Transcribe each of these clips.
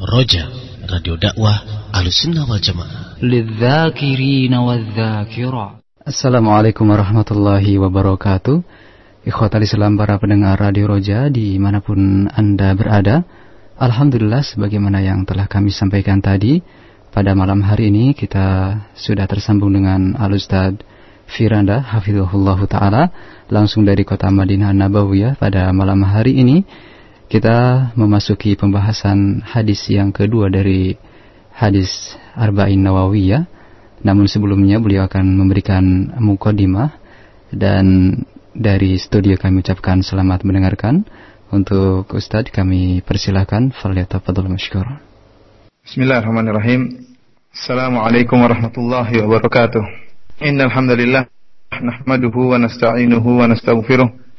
Roja Radio Dakwah Ahlussunnah wal Jamaah. Assalamualaikum warahmatullahi wabarakatuh. Ikhwat Islam para pendengar Radio Roja di mana pun Anda berada. Alhamdulillah sebagaimana yang telah kami sampaikan tadi, pada malam hari ini kita sudah tersambung dengan Alustad Firanda Hafizullah Ta'ala langsung dari kota Madinah Nabawiyah pada malam hari ini kita memasuki pembahasan hadis yang kedua dari hadis Arba'in Nawawiyah namun sebelumnya beliau akan memberikan mukadimah dan dari studio kami ucapkan selamat mendengarkan. Untuk Ustadz kami persilahkan falyatafadhal masykur. Bismillahirrahmanirrahim. Assalamualaikum warahmatullahi wabarakatuh. Innal hamdalillah nahmaduhu wa nasta'inuhu wa nastaghfiruh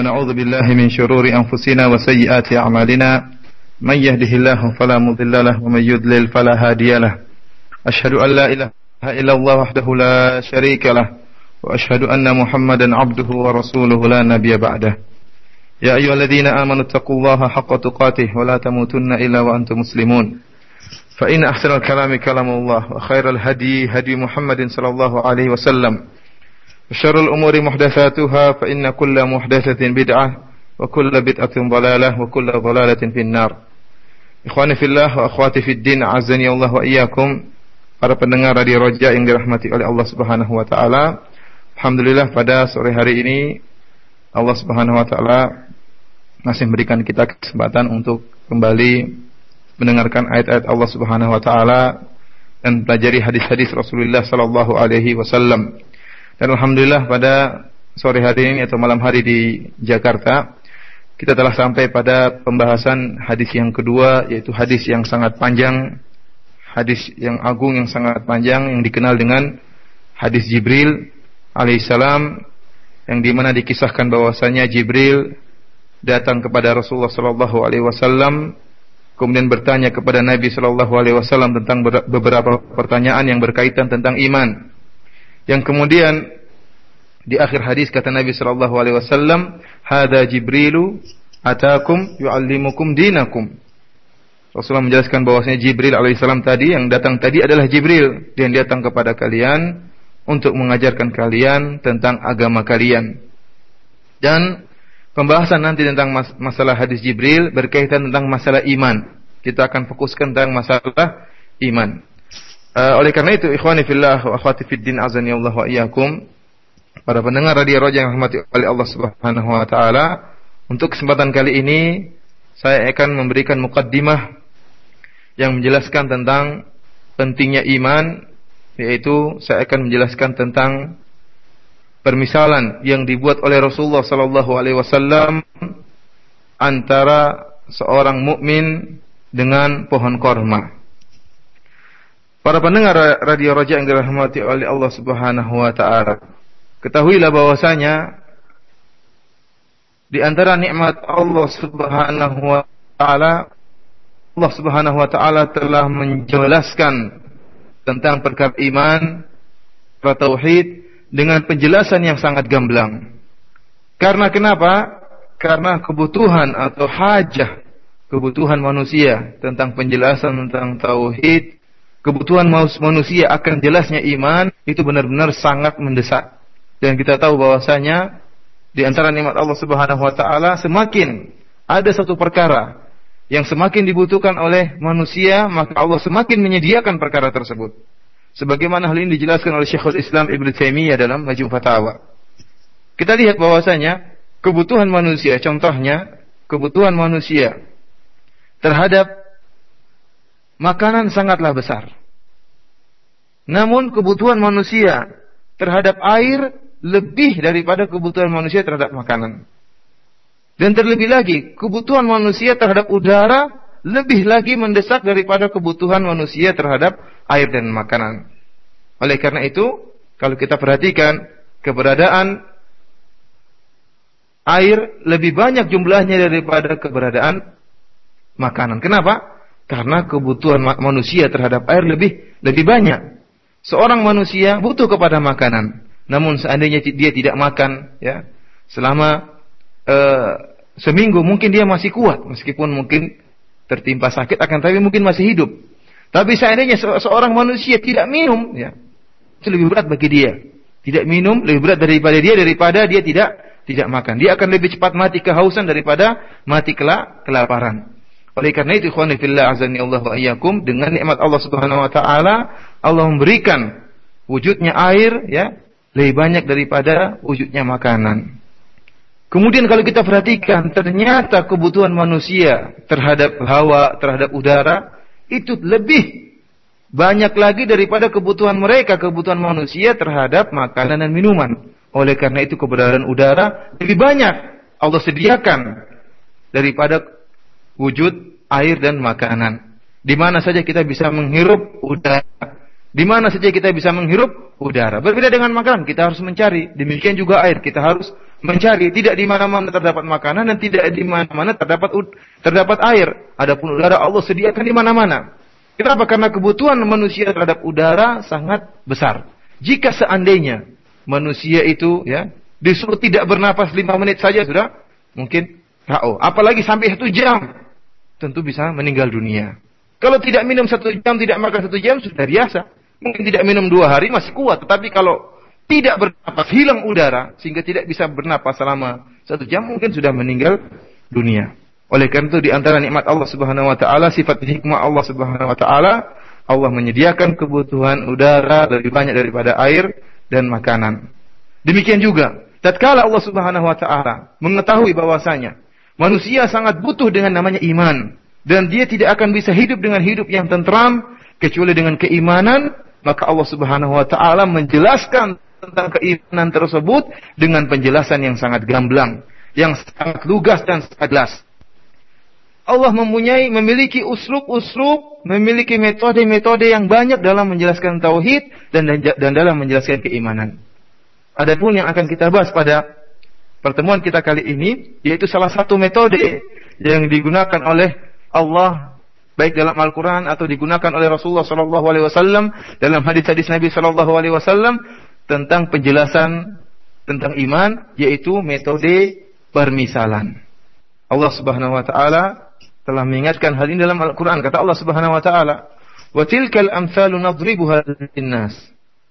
na'udzu billahi min shururi anfusina wa sayyiati a'malina. Man yahdihillahu fala mudilla lahu wa man yudlil fala hadiyalah. Ashhadu an la ilaha إلا الله وحده لا شريك له وأشهد أن محمدا عبده ورسوله لا نبي بعده يا أيها الذين آمنوا اتقوا الله حق تقاته ولا تموتن إلا وأنتم مسلمون فإن أحسن الكلام كلام الله وخير الهدي هدي محمد صلى الله عليه وسلم وشر الأمور محدثاتها فإن كل محدثة بدعة وكل بدعة ضلالة وكل ضلالة في النار إخواني في الله وأخواتي في الدين عزني الله وإياكم para pendengar Radio Roja yang dirahmati oleh Allah Subhanahu wa taala. Alhamdulillah pada sore hari ini Allah Subhanahu wa taala masih memberikan kita kesempatan untuk kembali mendengarkan ayat-ayat Allah Subhanahu wa taala dan pelajari hadis-hadis Rasulullah sallallahu alaihi wasallam. Dan alhamdulillah pada sore hari ini atau malam hari di Jakarta kita telah sampai pada pembahasan hadis yang kedua yaitu hadis yang sangat panjang hadis yang agung yang sangat panjang yang dikenal dengan hadis Jibril alaihissalam yang di mana dikisahkan bahwasanya Jibril datang kepada Rasulullah sallallahu alaihi wasallam kemudian bertanya kepada Nabi sallallahu alaihi wasallam tentang beberapa pertanyaan yang berkaitan tentang iman yang kemudian di akhir hadis kata Nabi sallallahu alaihi wasallam hada Jibrilu atakum yuallimukum dinakum Rasulullah menjelaskan bahwasanya Jibril alaihissalam tadi yang datang tadi adalah Jibril yang datang kepada kalian untuk mengajarkan kalian tentang agama kalian. Dan pembahasan nanti tentang mas masalah hadis Jibril berkaitan tentang masalah iman. Kita akan fokuskan tentang masalah iman. Uh, oleh karena itu, ikhwani fillah wa akhwati fid din azani Allah wa iyyakum. Para pendengar radio Roja yang rahmati oleh Allah Subhanahu wa taala, untuk kesempatan kali ini saya akan memberikan mukaddimah yang menjelaskan tentang pentingnya iman yaitu saya akan menjelaskan tentang permisalan yang dibuat oleh Rasulullah sallallahu alaihi wasallam antara seorang mukmin dengan pohon korma. Para pendengar radio Raja yang dirahmati oleh Allah Subhanahu wa taala, ketahuilah bahwasanya di antara nikmat Allah Subhanahu wa taala Allah Subhanahu wa taala telah menjelaskan tentang perkara iman, perkara tauhid dengan penjelasan yang sangat gamblang. Karena kenapa? Karena kebutuhan atau hajah kebutuhan manusia tentang penjelasan tentang tauhid, kebutuhan manusia akan jelasnya iman itu benar-benar sangat mendesak. Dan kita tahu bahwasanya di antara nikmat Allah Subhanahu wa taala semakin ada satu perkara yang semakin dibutuhkan oleh manusia, maka Allah semakin menyediakan perkara tersebut. Sebagaimana hal ini dijelaskan oleh Syekhul Islam Ibn Taimiyah dalam Majmu' Fatawa. Kita lihat bahwasanya kebutuhan manusia, contohnya kebutuhan manusia terhadap makanan sangatlah besar. Namun kebutuhan manusia terhadap air lebih daripada kebutuhan manusia terhadap makanan. Dan terlebih lagi, kebutuhan manusia terhadap udara lebih lagi mendesak daripada kebutuhan manusia terhadap air dan makanan. Oleh karena itu, kalau kita perhatikan keberadaan air lebih banyak jumlahnya daripada keberadaan makanan. Kenapa? Karena kebutuhan manusia terhadap air lebih lebih banyak. Seorang manusia butuh kepada makanan. Namun seandainya dia tidak makan ya selama uh, seminggu mungkin dia masih kuat meskipun mungkin tertimpa sakit akan tapi mungkin masih hidup. Tapi seandainya se seorang manusia tidak minum, ya, itu lebih berat bagi dia. Tidak minum lebih berat daripada dia daripada dia tidak tidak makan. Dia akan lebih cepat mati kehausan daripada mati kelak kelaparan. Oleh karena itu, ikhwani fillah azani Allah wa iyyakum, dengan nikmat Allah Subhanahu wa taala, Allah memberikan wujudnya air ya, lebih banyak daripada wujudnya makanan. Kemudian kalau kita perhatikan, ternyata kebutuhan manusia terhadap hawa, terhadap udara, itu lebih banyak lagi daripada kebutuhan mereka, kebutuhan manusia terhadap makanan dan minuman. Oleh karena itu keberadaan udara lebih banyak Allah sediakan daripada wujud air dan makanan. Di mana saja kita bisa menghirup udara. Di mana saja kita bisa menghirup udara. Berbeda dengan makanan, kita harus mencari. Demikian juga air, kita harus mencari. Tidak di mana-mana terdapat makanan dan tidak di mana-mana terdapat terdapat air. Adapun udara Allah sediakan di mana-mana. Kenapa? Karena kebutuhan manusia terhadap udara sangat besar. Jika seandainya manusia itu ya disuruh tidak bernapas lima menit saja sudah mungkin KO. Apalagi sampai satu jam tentu bisa meninggal dunia. Kalau tidak minum satu jam, tidak makan satu jam, sudah biasa. Mungkin tidak minum dua hari masih kuat. Tetapi kalau tidak bernapas, hilang udara, sehingga tidak bisa bernapas selama satu jam, mungkin sudah meninggal dunia. Oleh karena itu di antara nikmat Allah Subhanahu wa taala, sifat hikmah Allah Subhanahu wa taala, Allah menyediakan kebutuhan udara lebih banyak daripada air dan makanan. Demikian juga, tatkala Allah Subhanahu wa taala mengetahui bahwasanya Manusia sangat butuh dengan namanya iman. Dan dia tidak akan bisa hidup dengan hidup yang tentram kecuali dengan keimanan. Maka Allah subhanahu wa ta'ala menjelaskan tentang keimanan tersebut dengan penjelasan yang sangat gamblang. Yang sangat lugas dan sangat jelas. Allah mempunyai, memiliki uslub-uslub, memiliki metode-metode yang banyak dalam menjelaskan tauhid dan, dan dalam menjelaskan keimanan. Adapun yang akan kita bahas pada pertemuan kita kali ini yaitu salah satu metode yang digunakan oleh Allah baik dalam Al-Qur'an atau digunakan oleh Rasulullah sallallahu alaihi wasallam dalam hadis-hadis Nabi sallallahu alaihi wasallam tentang penjelasan tentang iman yaitu metode permisalan. Allah Subhanahu wa taala telah mengingatkan hal ini dalam Al-Qur'an kata Allah Subhanahu wa taala wa tilkal amsalu nadribuha linnas.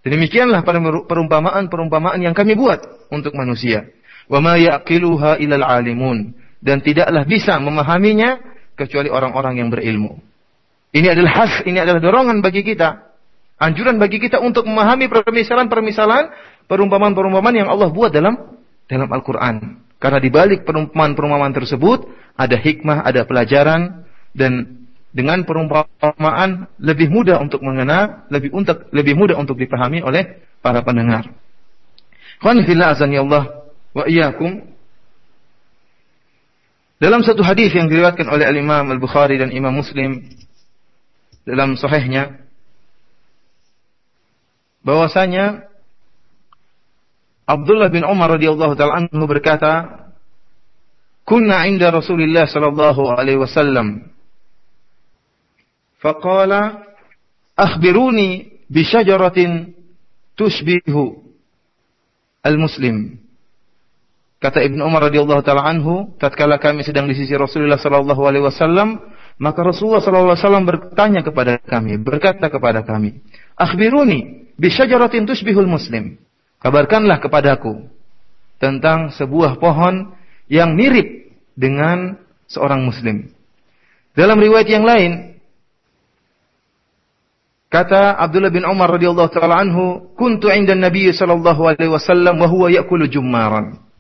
Demikianlah perumpamaan-perumpamaan yang kami buat untuk manusia wa ma yaqiluha ilal alimun dan tidaklah bisa memahaminya kecuali orang-orang yang berilmu. Ini adalah has, ini adalah dorongan bagi kita. Anjuran bagi kita untuk memahami permisalan-permisalan, perumpamaan-perumpamaan yang Allah buat dalam dalam Al-Qur'an. Karena di balik perumpamaan-perumpamaan tersebut ada hikmah, ada pelajaran dan dengan perumpamaan lebih mudah untuk mengenal, lebih untuk lebih mudah untuk dipahami oleh para pendengar. Khwan fillah azani Allah wa iyyakum dalam satu hadis yang diriwayatkan oleh Al-Imam Al-Bukhari dan Imam Muslim dalam sahihnya bahwasanya Abdullah bin Umar radhiyallahu taala anhu berkata kunna inda Rasulillah sallallahu alaihi wasallam faqala akhbiruni bi syajaratin tushbihu al-muslim Kata Ibnu Umar radhiyallahu taala anhu, tatkala kami sedang di sisi Rasulullah sallallahu alaihi wasallam, maka Rasulullah sallallahu alaihi wasallam bertanya kepada kami, berkata kepada kami, "Akhbiruni bi syajaratin tushbihul muslim." Kabarkanlah kepadaku tentang sebuah pohon yang mirip dengan seorang muslim. Dalam riwayat yang lain, kata Abdullah bin Umar radhiyallahu taala anhu, "Kuntu 'inda Nabi sallallahu alaihi wasallam wa huwa ya'kulu jummaran."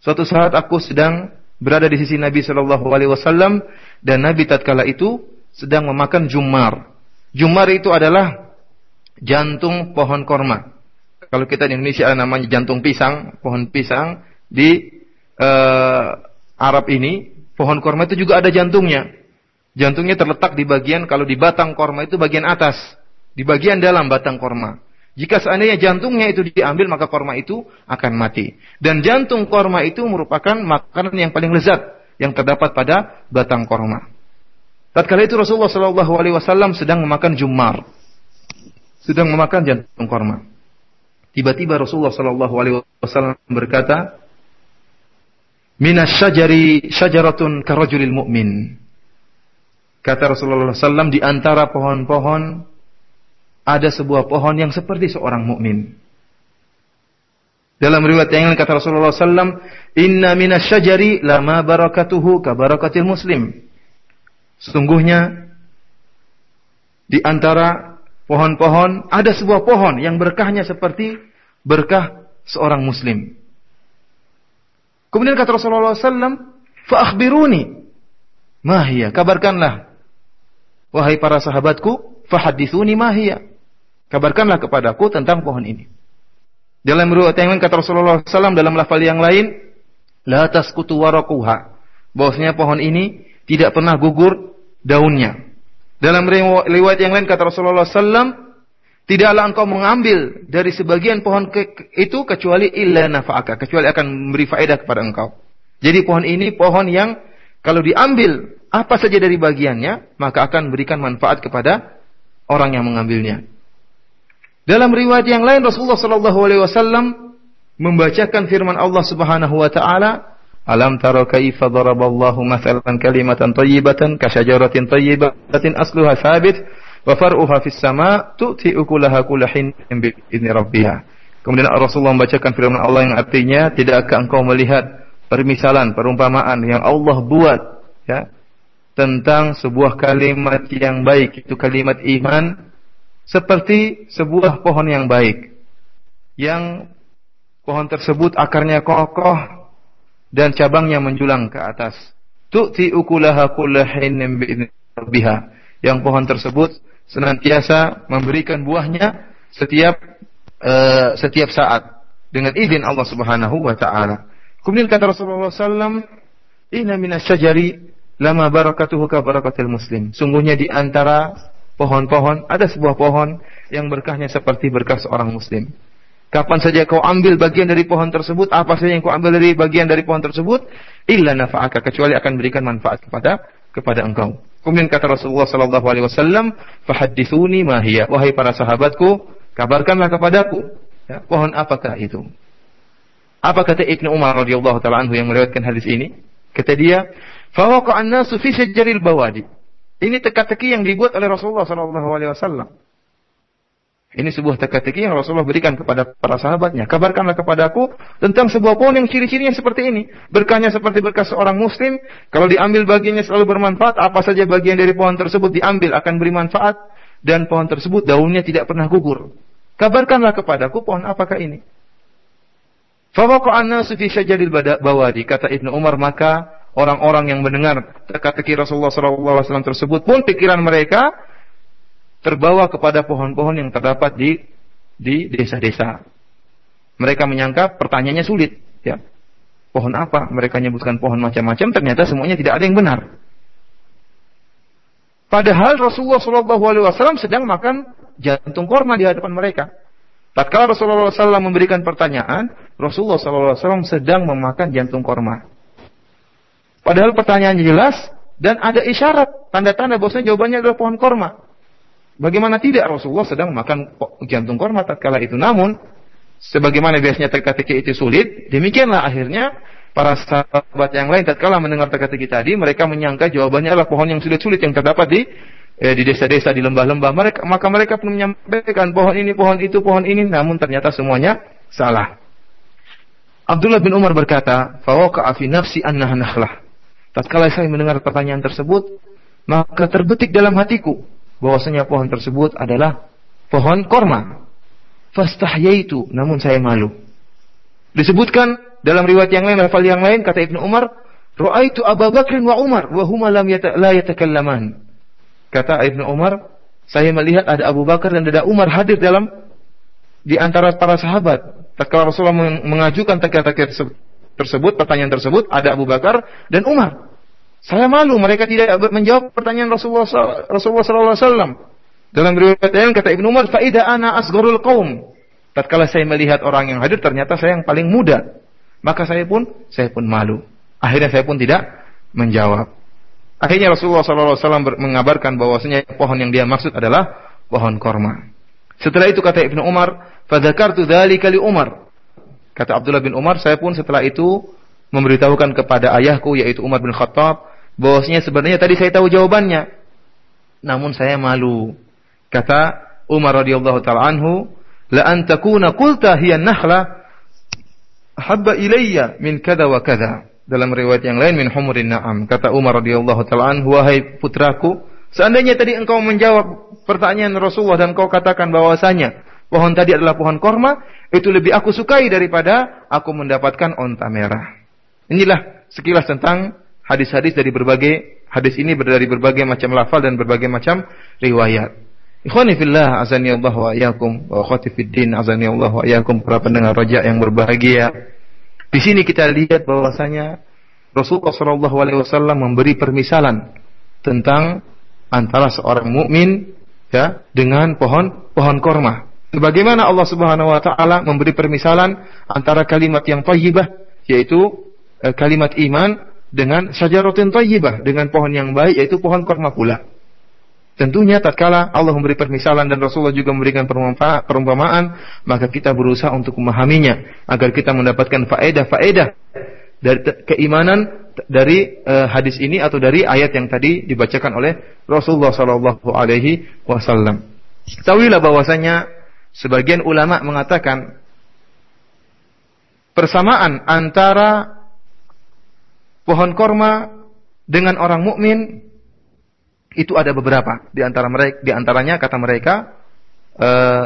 Suatu saat aku sedang berada di sisi Nabi Shallallahu Alaihi Wasallam dan Nabi tatkala itu sedang memakan jumar. Jumar itu adalah jantung pohon korma. Kalau kita di Indonesia namanya jantung pisang, pohon pisang di uh, Arab ini pohon korma itu juga ada jantungnya. Jantungnya terletak di bagian kalau di batang korma itu bagian atas, di bagian dalam batang korma. Jika seandainya jantungnya itu diambil maka korma itu akan mati. Dan jantung korma itu merupakan makanan yang paling lezat yang terdapat pada batang korma. Tatkala itu Rasulullah Shallallahu Alaihi Wasallam sedang memakan jumar, sedang memakan jantung korma. Tiba-tiba Rasulullah Shallallahu Alaihi Wasallam berkata, Minas syajari syajaratun karajulil mu'min. Kata Rasulullah SAW di antara pohon-pohon ada sebuah pohon yang seperti seorang mukmin. Dalam riwayat yang lain kata Rasulullah SAW, Inna minas syajari lama barakatuhu ka barakatil muslim. Sesungguhnya di antara pohon-pohon ada sebuah pohon yang berkahnya seperti berkah seorang muslim. Kemudian kata Rasulullah SAW, Fa'akhbiruni. Mahia, kabarkanlah. Wahai para sahabatku, fahadithuni mahia. Kabarkanlah kepadaku tentang pohon ini. Dalam riwayat yang lain kata Rasulullah SAW dalam lafal yang lain, la taskutu warakuha. Bahwasanya pohon ini tidak pernah gugur daunnya. Dalam riwayat yang lain kata Rasulullah SAW, tidaklah engkau mengambil dari sebagian pohon ke itu kecuali illa nafa'aka, kecuali akan memberi faedah kepada engkau. Jadi pohon ini pohon yang kalau diambil apa saja dari bagiannya, maka akan memberikan manfaat kepada orang yang mengambilnya. Dalam riwayat yang lain Rasulullah sallallahu alaihi wasallam membacakan firman Allah Subhanahu wa taala, "Alam tara kaifa daraballahu mathalan kalimatan thayyibatan ka syajaratin thayyibatin asluha thabit wa far'uha fis sama' tu'ti ukulaha kullahin bi idzni rabbiha." Kemudian Rasulullah membacakan firman Allah yang artinya, "Tidakkah engkau melihat permisalan, perumpamaan yang Allah buat ya tentang sebuah kalimat yang baik, itu kalimat iman seperti sebuah pohon yang baik yang pohon tersebut akarnya kokoh dan cabangnya menjulang ke atas. Tu'ti ukulaha kullahin biha. Yang pohon tersebut senantiasa memberikan buahnya setiap uh, setiap saat dengan izin Allah Subhanahu wa taala. Kemudian kata Rasulullah SAW, Inna minas lama barakatuhu ka barakatil muslim. Sungguhnya di antara pohon-pohon, ada sebuah pohon yang berkahnya seperti berkah seorang muslim. Kapan saja kau ambil bagian dari pohon tersebut, apa saja yang kau ambil dari bagian dari pohon tersebut, illa nafa'aka kecuali akan berikan manfaat kepada kepada engkau. Kemudian kata Rasulullah sallallahu alaihi wasallam, "Fahadditsuni ma hiya." Wahai para sahabatku, kabarkanlah kepadaku, ya, pohon apakah itu? Apa kata Ibnu Umar radhiyallahu taala anhu yang meriwayatkan hadis ini? Kata dia, "Fawaqa'an nasu fi bawadi." Ini teka-teki yang dibuat oleh Rasulullah Wasallam. Ini sebuah teka-teki yang Rasulullah berikan kepada para sahabatnya. Kabarkanlah kepadaku tentang sebuah pohon yang ciri-cirinya seperti ini. Berkahnya seperti berkah seorang muslim. Kalau diambil bagiannya selalu bermanfaat. Apa saja bagian dari pohon tersebut diambil akan beri manfaat. Dan pohon tersebut daunnya tidak pernah gugur. Kabarkanlah kepadaku pohon apakah ini. Fawaqa'an nasu fi syajaril bawadi. Kata Ibnu Umar maka orang-orang yang mendengar teka-teki Rasulullah SAW tersebut pun pikiran mereka terbawa kepada pohon-pohon yang terdapat di di desa-desa. Mereka menyangka pertanyaannya sulit, ya. Pohon apa? Mereka menyebutkan pohon macam-macam, ternyata semuanya tidak ada yang benar. Padahal Rasulullah SAW sedang makan jantung korma di hadapan mereka. Tatkala Rasulullah SAW memberikan pertanyaan, Rasulullah SAW sedang memakan jantung korma. Padahal pertanyaannya jelas dan ada isyarat, tanda-tanda bahwasanya jawabannya adalah pohon korma. Bagaimana tidak Rasulullah sedang makan jantung korma tatkala itu. Namun, sebagaimana biasanya teka-teki itu sulit, demikianlah akhirnya para sahabat yang lain tatkala mendengar teka-teki tadi, mereka menyangka jawabannya adalah pohon yang sulit-sulit yang terdapat di eh, di desa-desa, di lembah-lembah. Mereka maka mereka pun menyampaikan pohon ini, pohon itu, pohon ini, namun ternyata semuanya salah. Abdullah bin Umar berkata, "Fawaqa'a fi nafsi annaha nakhlah." Tatkala saya mendengar pertanyaan tersebut, maka terbetik dalam hatiku bahwasanya pohon tersebut adalah pohon korma. Fastahyaitu, namun saya malu. Disebutkan dalam riwayat yang lain, lafal yang lain, kata Ibnu Umar, Ra'aitu Abu Bakr wa Umar wa huma lam yata, la yatakallaman. Kata Ibnu Umar, saya melihat ada Abu Bakar dan ada Umar hadir dalam di antara para sahabat. Tatkala Rasulullah mengajukan teka-teki tersebut, pertanyaan tersebut, ada Abu Bakar dan Umar. Saya malu mereka tidak menjawab pertanyaan Rasulullah Rasulullah sallallahu alaihi wasallam. Dalam riwayat lain kata Ibnu Umar, "Faida ana asgharul qaum." Tatkala saya melihat orang yang hadir ternyata saya yang paling muda, maka saya pun saya pun malu. Akhirnya saya pun tidak menjawab. Akhirnya Rasulullah sallallahu alaihi wasallam mengabarkan bahwasanya pohon yang dia maksud adalah pohon korma. Setelah itu kata Ibnu Umar, "Fadzakartu dzalika li Umar." Kata Abdullah bin Umar, saya pun setelah itu memberitahukan kepada ayahku yaitu Umar bin Khattab bahwasanya sebenarnya tadi saya tahu jawabannya. namun saya malu. Kata Umar radhiyallahu taala anhu, "La an takuna qulta hiya nakhla habba ilayya min kada wa kada." Dalam riwayat yang lain min humurin na'am. Kata Umar radhiyallahu taala anhu, "Wahai putraku, seandainya tadi engkau menjawab pertanyaan Rasulullah dan engkau katakan bahwasanya pohon tadi adalah pohon korma, itu lebih aku sukai daripada aku mendapatkan onta merah." Inilah sekilas tentang hadis-hadis dari berbagai hadis ini dari berbagai macam lafal dan berbagai macam riwayat. Ikhwani fillah azani Allah wa iyyakum wa akhwati fid din azani Allah wa iyyakum para pendengar raja yang berbahagia. Di sini kita lihat bahwasanya Rasulullah sallallahu alaihi wasallam memberi permisalan tentang antara seorang mukmin ya dengan pohon pohon korma. Bagaimana Allah Subhanahu wa taala memberi permisalan antara kalimat yang thayyibah yaitu eh, kalimat iman dengan syajaratun thayyibah dengan pohon yang baik yaitu pohon korma pula. Tentunya tatkala Allah memberi permisalan dan Rasulullah juga memberikan perumpamaan, maka kita berusaha untuk memahaminya agar kita mendapatkan faedah-faedah dari keimanan dari uh, hadis ini atau dari ayat yang tadi dibacakan oleh Rasulullah Shallallahu Alaihi Wasallam. Tahuilah bahwasanya sebagian ulama mengatakan persamaan antara pohon korma dengan orang mukmin itu ada beberapa. Di antara mereka di antaranya kata mereka eh,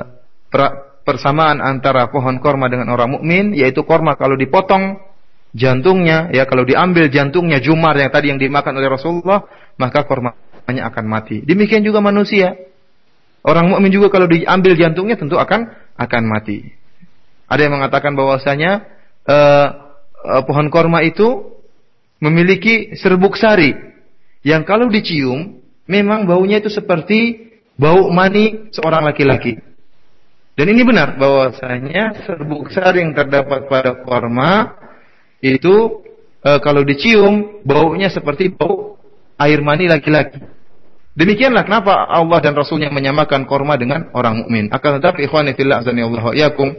persamaan antara pohon korma dengan orang mukmin yaitu korma kalau dipotong jantungnya ya kalau diambil jantungnya jumar yang tadi yang dimakan oleh Rasulullah maka kormanya akan mati. Demikian juga manusia orang mukmin juga kalau diambil jantungnya tentu akan akan mati ada yang mengatakan bahwasanya eh, eh, pohon korma itu memiliki serbuk sari yang kalau dicium memang baunya itu seperti bau mani seorang laki-laki. Dan ini benar bahwasanya serbuk sari yang terdapat pada korma itu e, kalau dicium baunya seperti bau air mani laki-laki. Demikianlah kenapa Allah dan Rasulnya menyamakan korma dengan orang mukmin. Akan tetapi ikhwani fillah azanillahu yakum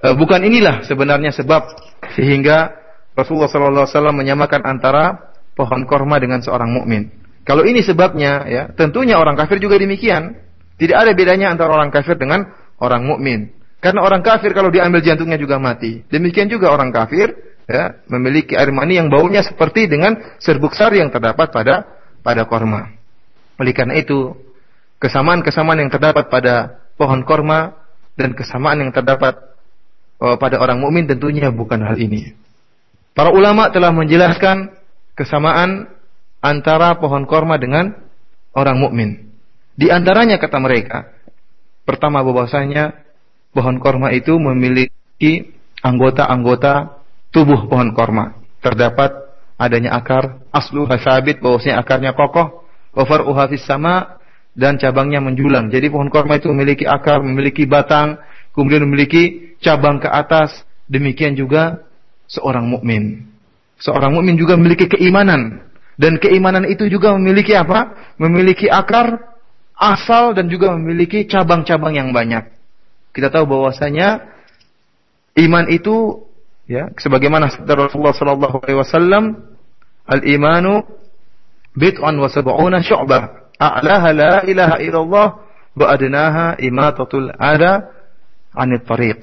e, bukan inilah sebenarnya sebab sehingga Rasulullah SAW menyamakan antara pohon korma dengan seorang mukmin. Kalau ini sebabnya, ya, tentunya orang kafir juga demikian. Tidak ada bedanya antara orang kafir dengan orang mukmin. Karena orang kafir kalau diambil jantungnya juga mati. Demikian juga orang kafir ya, memiliki air mani yang baunya seperti dengan serbuk sari yang terdapat pada pada korma. Oleh karena itu, kesamaan-kesamaan yang terdapat pada pohon korma dan kesamaan yang terdapat uh, pada orang mukmin tentunya bukan hal ini. Para ulama telah menjelaskan kesamaan antara pohon korma dengan orang mukmin. Di antaranya kata mereka, pertama bahwasanya pohon korma itu memiliki anggota-anggota tubuh pohon korma. Terdapat adanya akar aslu hasabit bahwasanya akarnya kokoh, over uhafis sama dan cabangnya menjulang. Jadi pohon korma itu memiliki akar, memiliki batang, kemudian memiliki cabang ke atas. Demikian juga seorang mukmin. Seorang mukmin juga memiliki keimanan dan keimanan itu juga memiliki apa? Memiliki akar, asal dan juga memiliki cabang-cabang yang banyak. Kita tahu bahwasanya iman itu ya sebagaimana Rasulullah sallallahu alaihi wasallam al-imanu bid'un wa sab'una syu'bah a'laha la ilaha illallah wa adnaha imatatul ada anit tariq.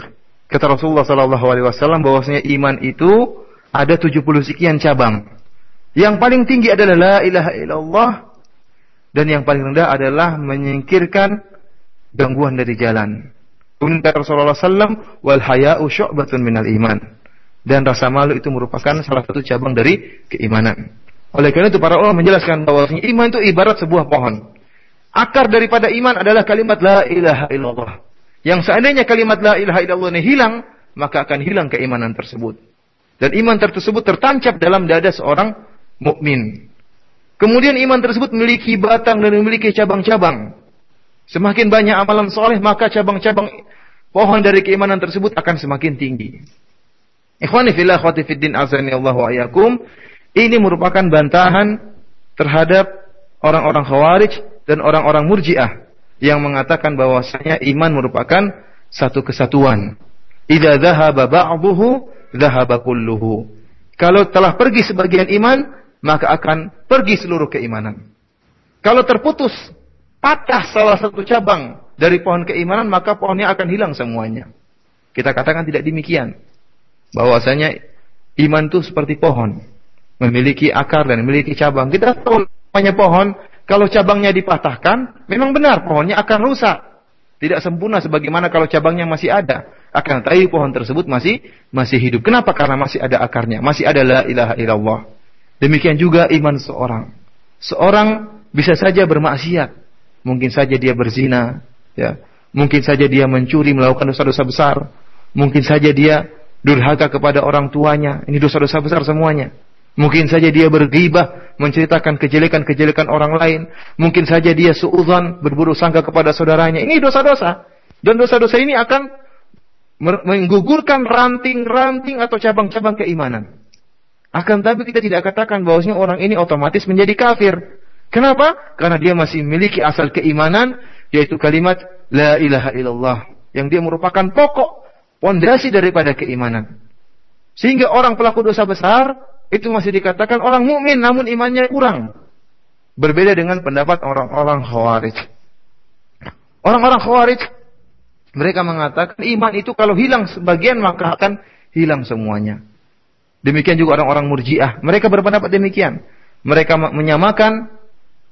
Kata Rasulullah sallallahu alaihi wasallam bahwasanya iman itu ada 70 sekian cabang. Yang paling tinggi adalah la ilaha illallah dan yang paling rendah adalah menyingkirkan gangguan dari jalan. Kemudian Rasulullah SAW, wal haya'u syu'batun minal iman. Dan rasa malu itu merupakan salah satu cabang dari keimanan. Oleh karena itu para ulama menjelaskan bahwa iman itu ibarat sebuah pohon. Akar daripada iman adalah kalimat la ilaha illallah. Yang seandainya kalimat la ilaha illallah ini hilang, maka akan hilang keimanan tersebut. Dan iman tersebut tertancap dalam dada seorang mukmin. Kemudian iman tersebut memiliki batang dan memiliki cabang-cabang. Semakin banyak amalan soleh, maka cabang-cabang pohon dari keimanan tersebut akan semakin tinggi. Azani Allah wa. Ini merupakan bantahan terhadap orang-orang khawarij dan orang-orang murjiah yang mengatakan bahwasanya iman merupakan satu kesatuan. Idza dhahaba ba'dhuhu dhahaba kulluhu. Kalau telah pergi sebagian iman, maka akan pergi seluruh keimanan. Kalau terputus patah salah satu cabang dari pohon keimanan, maka pohonnya akan hilang semuanya. Kita katakan tidak demikian. Bahwasanya iman itu seperti pohon. Memiliki akar dan memiliki cabang. Kita tahu namanya pohon, kalau cabangnya dipatahkan, memang benar pohonnya akan rusak. Tidak sempurna sebagaimana kalau cabangnya masih ada. Akan tetapi pohon tersebut masih masih hidup. Kenapa? Karena masih ada akarnya, masih ada la ilaha illallah. Demikian juga iman seorang. Seorang bisa saja bermaksiat, mungkin saja dia berzina, ya. Mungkin saja dia mencuri, melakukan dosa-dosa besar. Mungkin saja dia durhaka kepada orang tuanya. Ini dosa-dosa besar semuanya. Mungkin saja dia bergibah, menceritakan kejelekan-kejelekan orang lain. Mungkin saja dia suudzon, berburuk sangka kepada saudaranya. Ini dosa-dosa. Dan dosa-dosa ini akan menggugurkan ranting-ranting atau cabang-cabang keimanan. Akan tapi kita tidak katakan bahwasanya orang ini otomatis menjadi kafir. Kenapa? Karena dia masih memiliki asal keimanan yaitu kalimat la ilaha illallah yang dia merupakan pokok pondasi daripada keimanan. Sehingga orang pelaku dosa besar itu masih dikatakan orang mukmin namun imannya kurang. Berbeda dengan pendapat orang-orang Khawarij. Orang-orang Khawarij mereka mengatakan iman itu kalau hilang sebagian maka akan hilang semuanya. Demikian juga orang-orang Murji'ah. Mereka berpendapat demikian. Mereka menyamakan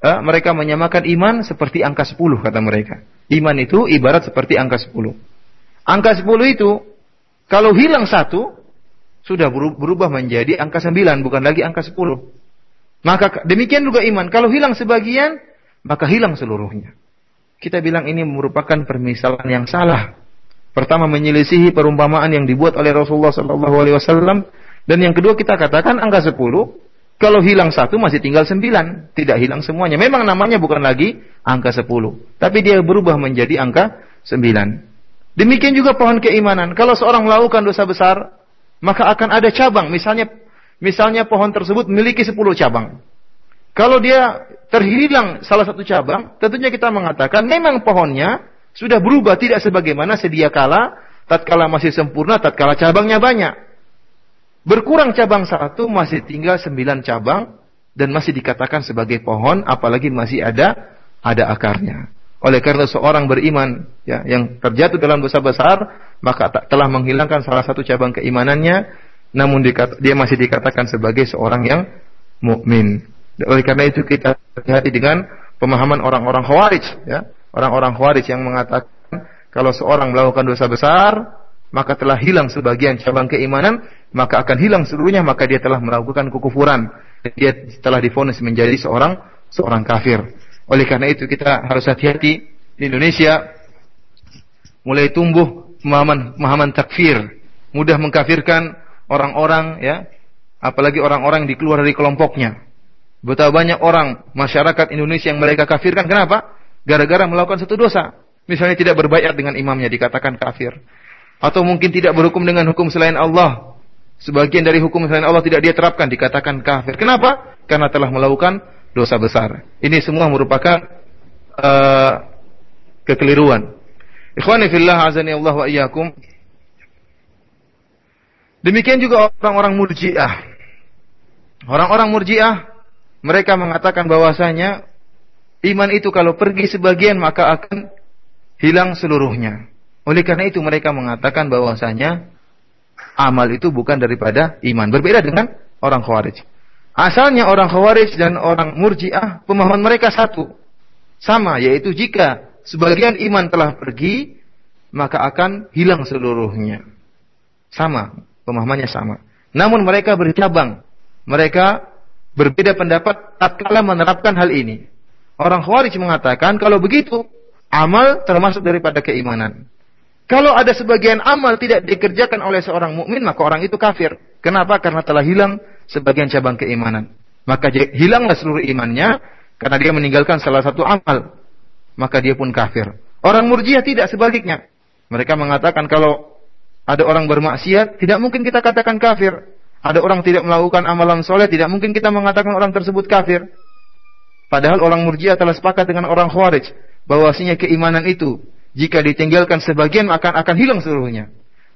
eh, mereka menyamakan iman seperti angka 10 kata mereka. Iman itu ibarat seperti angka 10. Angka 10 itu kalau hilang satu sudah berubah menjadi angka 9 bukan lagi angka 10. Maka demikian juga iman. Kalau hilang sebagian maka hilang seluruhnya. Kita bilang ini merupakan permisalan yang salah. Pertama menyelisihi perumpamaan yang dibuat oleh Rasulullah SAW dan yang kedua kita katakan angka 10 kalau hilang satu masih tinggal sembilan. Tidak hilang semuanya. Memang namanya bukan lagi angka sepuluh. Tapi dia berubah menjadi angka sembilan. Demikian juga pohon keimanan. Kalau seorang melakukan dosa besar, maka akan ada cabang. Misalnya misalnya pohon tersebut memiliki sepuluh cabang. Kalau dia terhilang salah satu cabang, tentunya kita mengatakan memang pohonnya sudah berubah tidak sebagaimana sedia kala, tatkala masih sempurna, tatkala cabangnya banyak. Berkurang cabang satu, masih tinggal sembilan cabang dan masih dikatakan sebagai pohon, apalagi masih ada ada akarnya. Oleh karena seorang beriman ya, yang terjatuh dalam dosa besar, maka telah menghilangkan salah satu cabang keimanannya, namun dia masih dikatakan sebagai seorang yang mukmin. Oleh karena itu kita hati-hati dengan pemahaman orang-orang khawarij, ya, orang-orang khawarij yang mengatakan kalau seorang melakukan dosa besar, maka telah hilang sebagian cabang keimanan, maka akan hilang seluruhnya maka dia telah melakukan kekufuran. Dia telah difonis menjadi seorang seorang kafir. Oleh karena itu kita harus hati-hati di Indonesia. Mulai tumbuh pemahaman pemahaman takfir mudah mengkafirkan orang-orang ya apalagi orang-orang yang dikeluar dari kelompoknya betapa banyak orang masyarakat Indonesia yang mereka kafirkan kenapa gara-gara melakukan satu dosa misalnya tidak berbayat dengan imamnya dikatakan kafir atau mungkin tidak berhukum dengan hukum selain Allah Sebagian dari hukum selain Allah tidak dia terapkan dikatakan kafir. Kenapa? Karena telah melakukan dosa besar. Ini semua merupakan uh, kekeliruan. Ikhwani fillah azani Allah wa iyyakum. Demikian juga orang-orang Murji'ah. Orang-orang Murji'ah mereka mengatakan bahwasanya iman itu kalau pergi sebagian maka akan hilang seluruhnya. Oleh karena itu mereka mengatakan bahwasanya amal itu bukan daripada iman. Berbeda dengan orang Khawarij. Asalnya orang Khawarij dan orang Murji'ah pemahaman mereka satu. Sama yaitu jika sebagian iman telah pergi maka akan hilang seluruhnya. Sama, pemahamannya sama. Namun mereka bercabang. Mereka berbeda pendapat tatkala menerapkan hal ini. Orang Khawarij mengatakan kalau begitu amal termasuk daripada keimanan. Kalau ada sebagian amal tidak dikerjakan oleh seorang mukmin, maka orang itu kafir. Kenapa? Karena telah hilang sebagian cabang keimanan. Maka hilanglah seluruh imannya karena dia meninggalkan salah satu amal. Maka dia pun kafir. Orang murjiah tidak sebaliknya. Mereka mengatakan kalau ada orang bermaksiat, tidak mungkin kita katakan kafir. Ada orang tidak melakukan amalan soleh, tidak mungkin kita mengatakan orang tersebut kafir. Padahal orang murjiah telah sepakat dengan orang khawarij bahwasanya keimanan itu jika ditinggalkan sebagian akan akan hilang seluruhnya.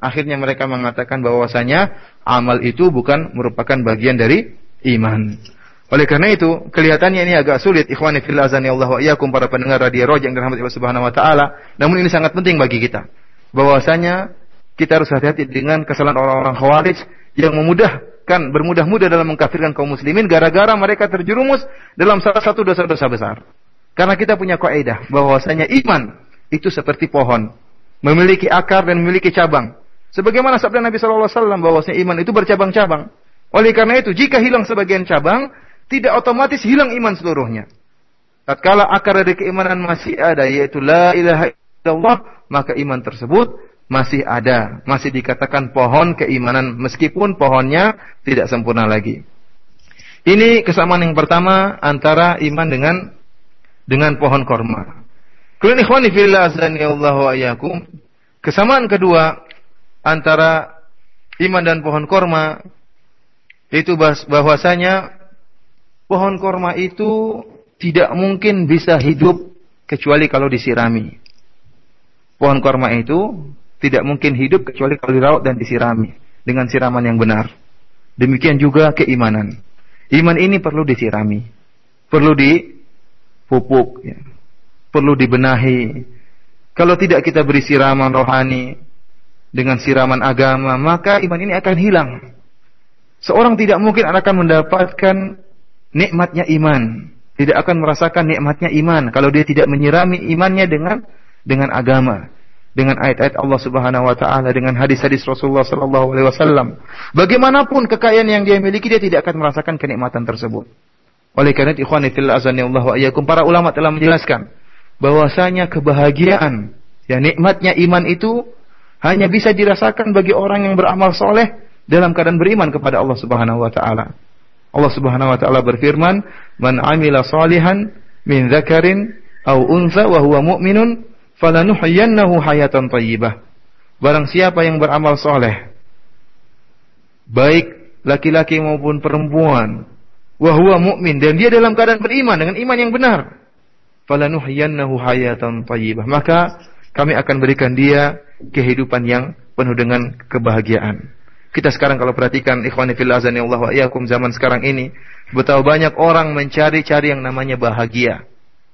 Akhirnya mereka mengatakan bahwasanya amal itu bukan merupakan bagian dari iman. Oleh karena itu, kelihatannya ini agak sulit ikhwani fil azani Allah wa iyyakum para pendengar radio Roja yang dirahmati Allah Subhanahu wa taala. Namun ini sangat penting bagi kita. Bahwasanya kita harus hati-hati dengan kesalahan orang-orang Khawarij yang memudahkan bermudah-mudah dalam mengkafirkan kaum muslimin gara-gara mereka terjerumus dalam salah satu dosa-dosa besar. Karena kita punya kaidah bahwasanya iman itu seperti pohon, memiliki akar dan memiliki cabang. Sebagaimana sabda Nabi sallallahu alaihi wasallam bahwasanya iman itu bercabang-cabang. Oleh karena itu, jika hilang sebagian cabang, tidak otomatis hilang iman seluruhnya. Tatkala akar dari keimanan masih ada yaitu la ilaha illallah, maka iman tersebut masih ada, masih dikatakan pohon keimanan meskipun pohonnya tidak sempurna lagi. Ini kesamaan yang pertama antara iman dengan dengan pohon korma. Kesamaan kedua antara iman dan pohon korma itu bahwasanya pohon korma itu tidak mungkin bisa hidup kecuali kalau disirami. Pohon korma itu tidak mungkin hidup kecuali kalau dirawat dan disirami dengan siraman yang benar. Demikian juga keimanan. Iman ini perlu disirami, perlu dipupuk, ya. perlu dibenahi. Kalau tidak kita beri siraman rohani dengan siraman agama, maka iman ini akan hilang. Seorang tidak mungkin akan mendapatkan nikmatnya iman. Tidak akan merasakan nikmatnya iman kalau dia tidak menyirami imannya dengan dengan agama, dengan ayat-ayat Allah Subhanahu wa taala, dengan hadis-hadis Rasulullah sallallahu alaihi wasallam. Bagaimanapun kekayaan yang dia miliki dia tidak akan merasakan kenikmatan tersebut. Oleh karena itu ikhwani fillah azani Allah wa iyyakum para ulama telah menjelaskan bahwasanya kebahagiaan ya nikmatnya iman itu hanya bisa dirasakan bagi orang yang beramal soleh dalam keadaan beriman kepada Allah Subhanahu wa taala. Allah Subhanahu wa taala berfirman, "Man 'amila salihan min dzakarin aw untha wa huwa mu'minun falanuhyiyannahu hayatan thayyibah." Barang siapa yang beramal soleh, baik laki-laki maupun perempuan, wa huwa mu'min dan dia dalam keadaan beriman dengan iman yang benar, falanuhyiyannahu hayatan thayyibah. Maka kami akan berikan dia kehidupan yang penuh dengan kebahagiaan. Kita sekarang kalau perhatikan ikhwani fillah azani Allah wa iyyakum zaman sekarang ini, betapa banyak orang mencari-cari yang namanya bahagia.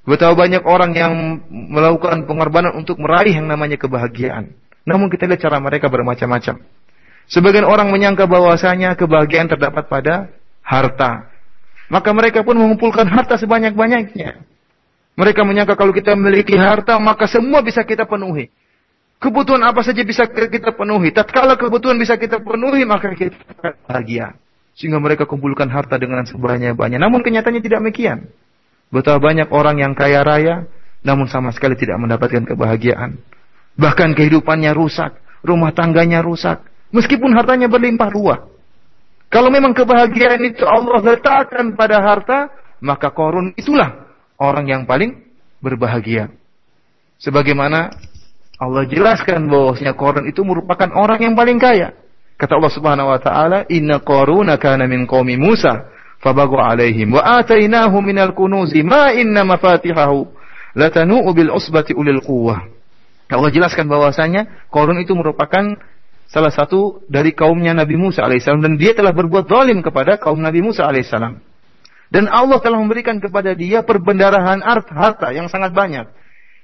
Betapa banyak orang yang melakukan pengorbanan untuk meraih yang namanya kebahagiaan. Namun kita lihat cara mereka bermacam-macam. Sebagian orang menyangka bahwasanya kebahagiaan terdapat pada harta. Maka mereka pun mengumpulkan harta sebanyak-banyaknya. Mereka menyangka kalau kita memiliki harta maka semua bisa kita penuhi. Kebutuhan apa saja bisa kita penuhi. Tatkala kebutuhan bisa kita penuhi, maka kita bahagia. Sehingga mereka kumpulkan harta dengan sebanyak-banyak. Namun kenyataannya tidak demikian. Betapa banyak orang yang kaya raya, namun sama sekali tidak mendapatkan kebahagiaan. Bahkan kehidupannya rusak, rumah tangganya rusak. Meskipun hartanya berlimpah ruah. Kalau memang kebahagiaan itu Allah letakkan pada harta, maka korun itulah orang yang paling berbahagia. Sebagaimana Allah jelaskan bahwasanya Qarun itu merupakan orang yang paling kaya. Kata Allah Subhanahu wa taala, "Inna Qaruna kana min qaumi Musa, fabagu alaihim wa atainahu minal kunuzi ma inna mafatihahu latanu bil usbati ulil quwwah." Allah jelaskan bahwasanya Qarun itu merupakan salah satu dari kaumnya Nabi Musa alaihissalam dan dia telah berbuat zalim kepada kaum Nabi Musa alaihissalam. Dan Allah telah memberikan kepada dia perbendarahan harta yang sangat banyak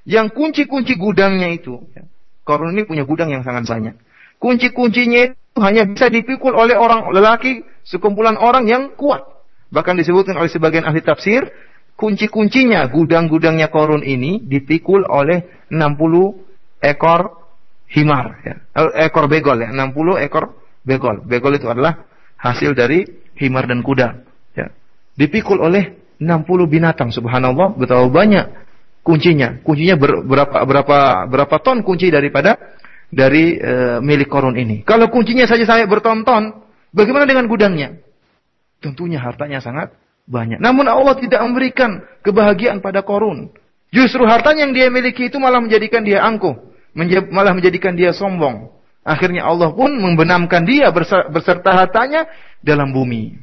yang kunci-kunci gudangnya itu. Ya. Korun ini punya gudang yang sangat banyak. Kunci-kuncinya itu hanya bisa dipikul oleh orang lelaki, sekumpulan orang yang kuat. Bahkan disebutkan oleh sebagian ahli tafsir, kunci-kuncinya gudang-gudangnya korun ini dipikul oleh 60 ekor himar. Ya. Eh, ekor begol ya, 60 ekor begol. Begol itu adalah hasil dari himar dan kuda. Ya. Dipikul oleh 60 binatang, subhanallah, betapa banyak kuncinya. Kuncinya ber, berapa berapa berapa ton kunci daripada dari e, milik korun ini. Kalau kuncinya saja saya bertonton, bagaimana dengan gudangnya? Tentunya hartanya sangat banyak. Namun Allah tidak memberikan kebahagiaan pada korun. Justru hartanya yang dia miliki itu malah menjadikan dia angkuh, malah menjadikan dia sombong. Akhirnya Allah pun membenamkan dia berserta hartanya dalam bumi.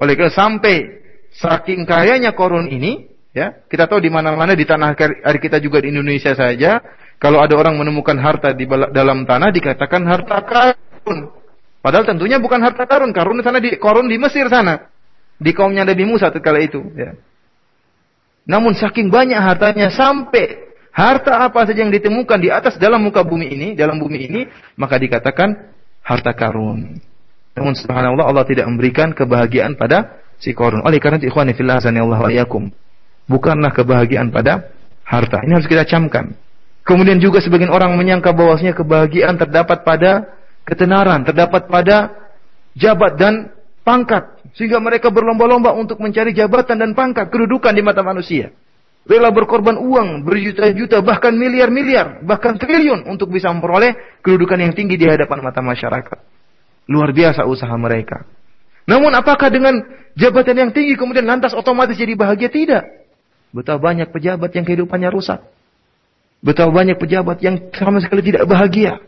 Oleh karena sampai saking kayanya korun ini, Ya, kita tahu di mana-mana di tanah air kita juga di Indonesia saja, kalau ada orang menemukan harta di dalam tanah dikatakan harta karun. Padahal tentunya bukan harta karun, karun sana di korun di Mesir sana. di kaumnya Nabi Musa tatkala itu. Ya. Namun saking banyak hartanya sampai harta apa saja yang ditemukan di atas dalam muka bumi ini, dalam bumi ini, maka dikatakan harta karun. Namun subhanallah Allah tidak memberikan kebahagiaan pada si korun. Oleh karena itu ikhwani fillah Allah wa. Bukanlah kebahagiaan pada harta. Ini harus kita camkan. Kemudian juga sebagian orang menyangka bahwasanya kebahagiaan terdapat pada ketenaran, terdapat pada jabat dan pangkat. Sehingga mereka berlomba-lomba untuk mencari jabatan dan pangkat, kedudukan di mata manusia. Rela berkorban uang berjuta-juta, bahkan miliar-miliar, bahkan triliun untuk bisa memperoleh kedudukan yang tinggi di hadapan mata masyarakat. Luar biasa usaha mereka. Namun apakah dengan jabatan yang tinggi kemudian lantas otomatis jadi bahagia? Tidak. Betapa banyak pejabat yang kehidupannya rusak. Betapa banyak pejabat yang sama sekali tidak bahagia.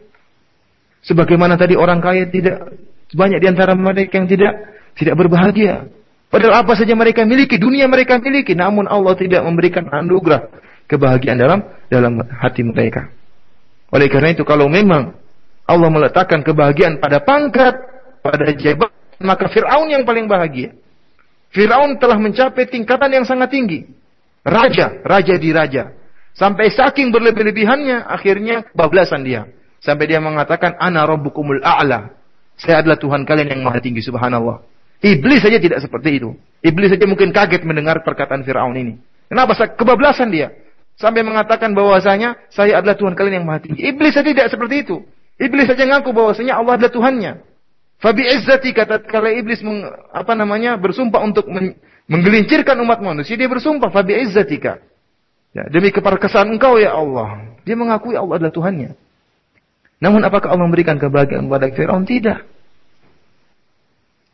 Sebagaimana tadi orang kaya tidak banyak di antara mereka yang tidak tidak berbahagia. Padahal apa saja mereka miliki, dunia mereka miliki, namun Allah tidak memberikan anugerah kebahagiaan dalam dalam hati mereka. Oleh karena itu kalau memang Allah meletakkan kebahagiaan pada pangkat, pada jabatan, maka Fir'aun yang paling bahagia. Fir'aun telah mencapai tingkatan yang sangat tinggi. Raja, raja di raja. Sampai saking berlebih-lebihannya, akhirnya bablasan dia. Sampai dia mengatakan, Ana rabbukumul a'la. Saya adalah Tuhan kalian yang maha tinggi, subhanallah. Iblis saja tidak seperti itu. Iblis saja mungkin kaget mendengar perkataan Fir'aun ini. Kenapa? Kebablasan dia. Sampai mengatakan bahwasanya saya adalah Tuhan kalian yang maha tinggi. Iblis saja tidak seperti itu. Iblis saja ngaku bahwasanya Allah adalah Tuhannya. Fabi izzati kata kala iblis meng, apa namanya bersumpah untuk menggelincirkan umat manusia dia bersumpah fabi izzatika. Ya, demi keperkasaan engkau ya Allah. Dia mengakui Allah adalah Tuhannya. Namun apakah Allah memberikan kebahagiaan kepada Firaun? Tidak.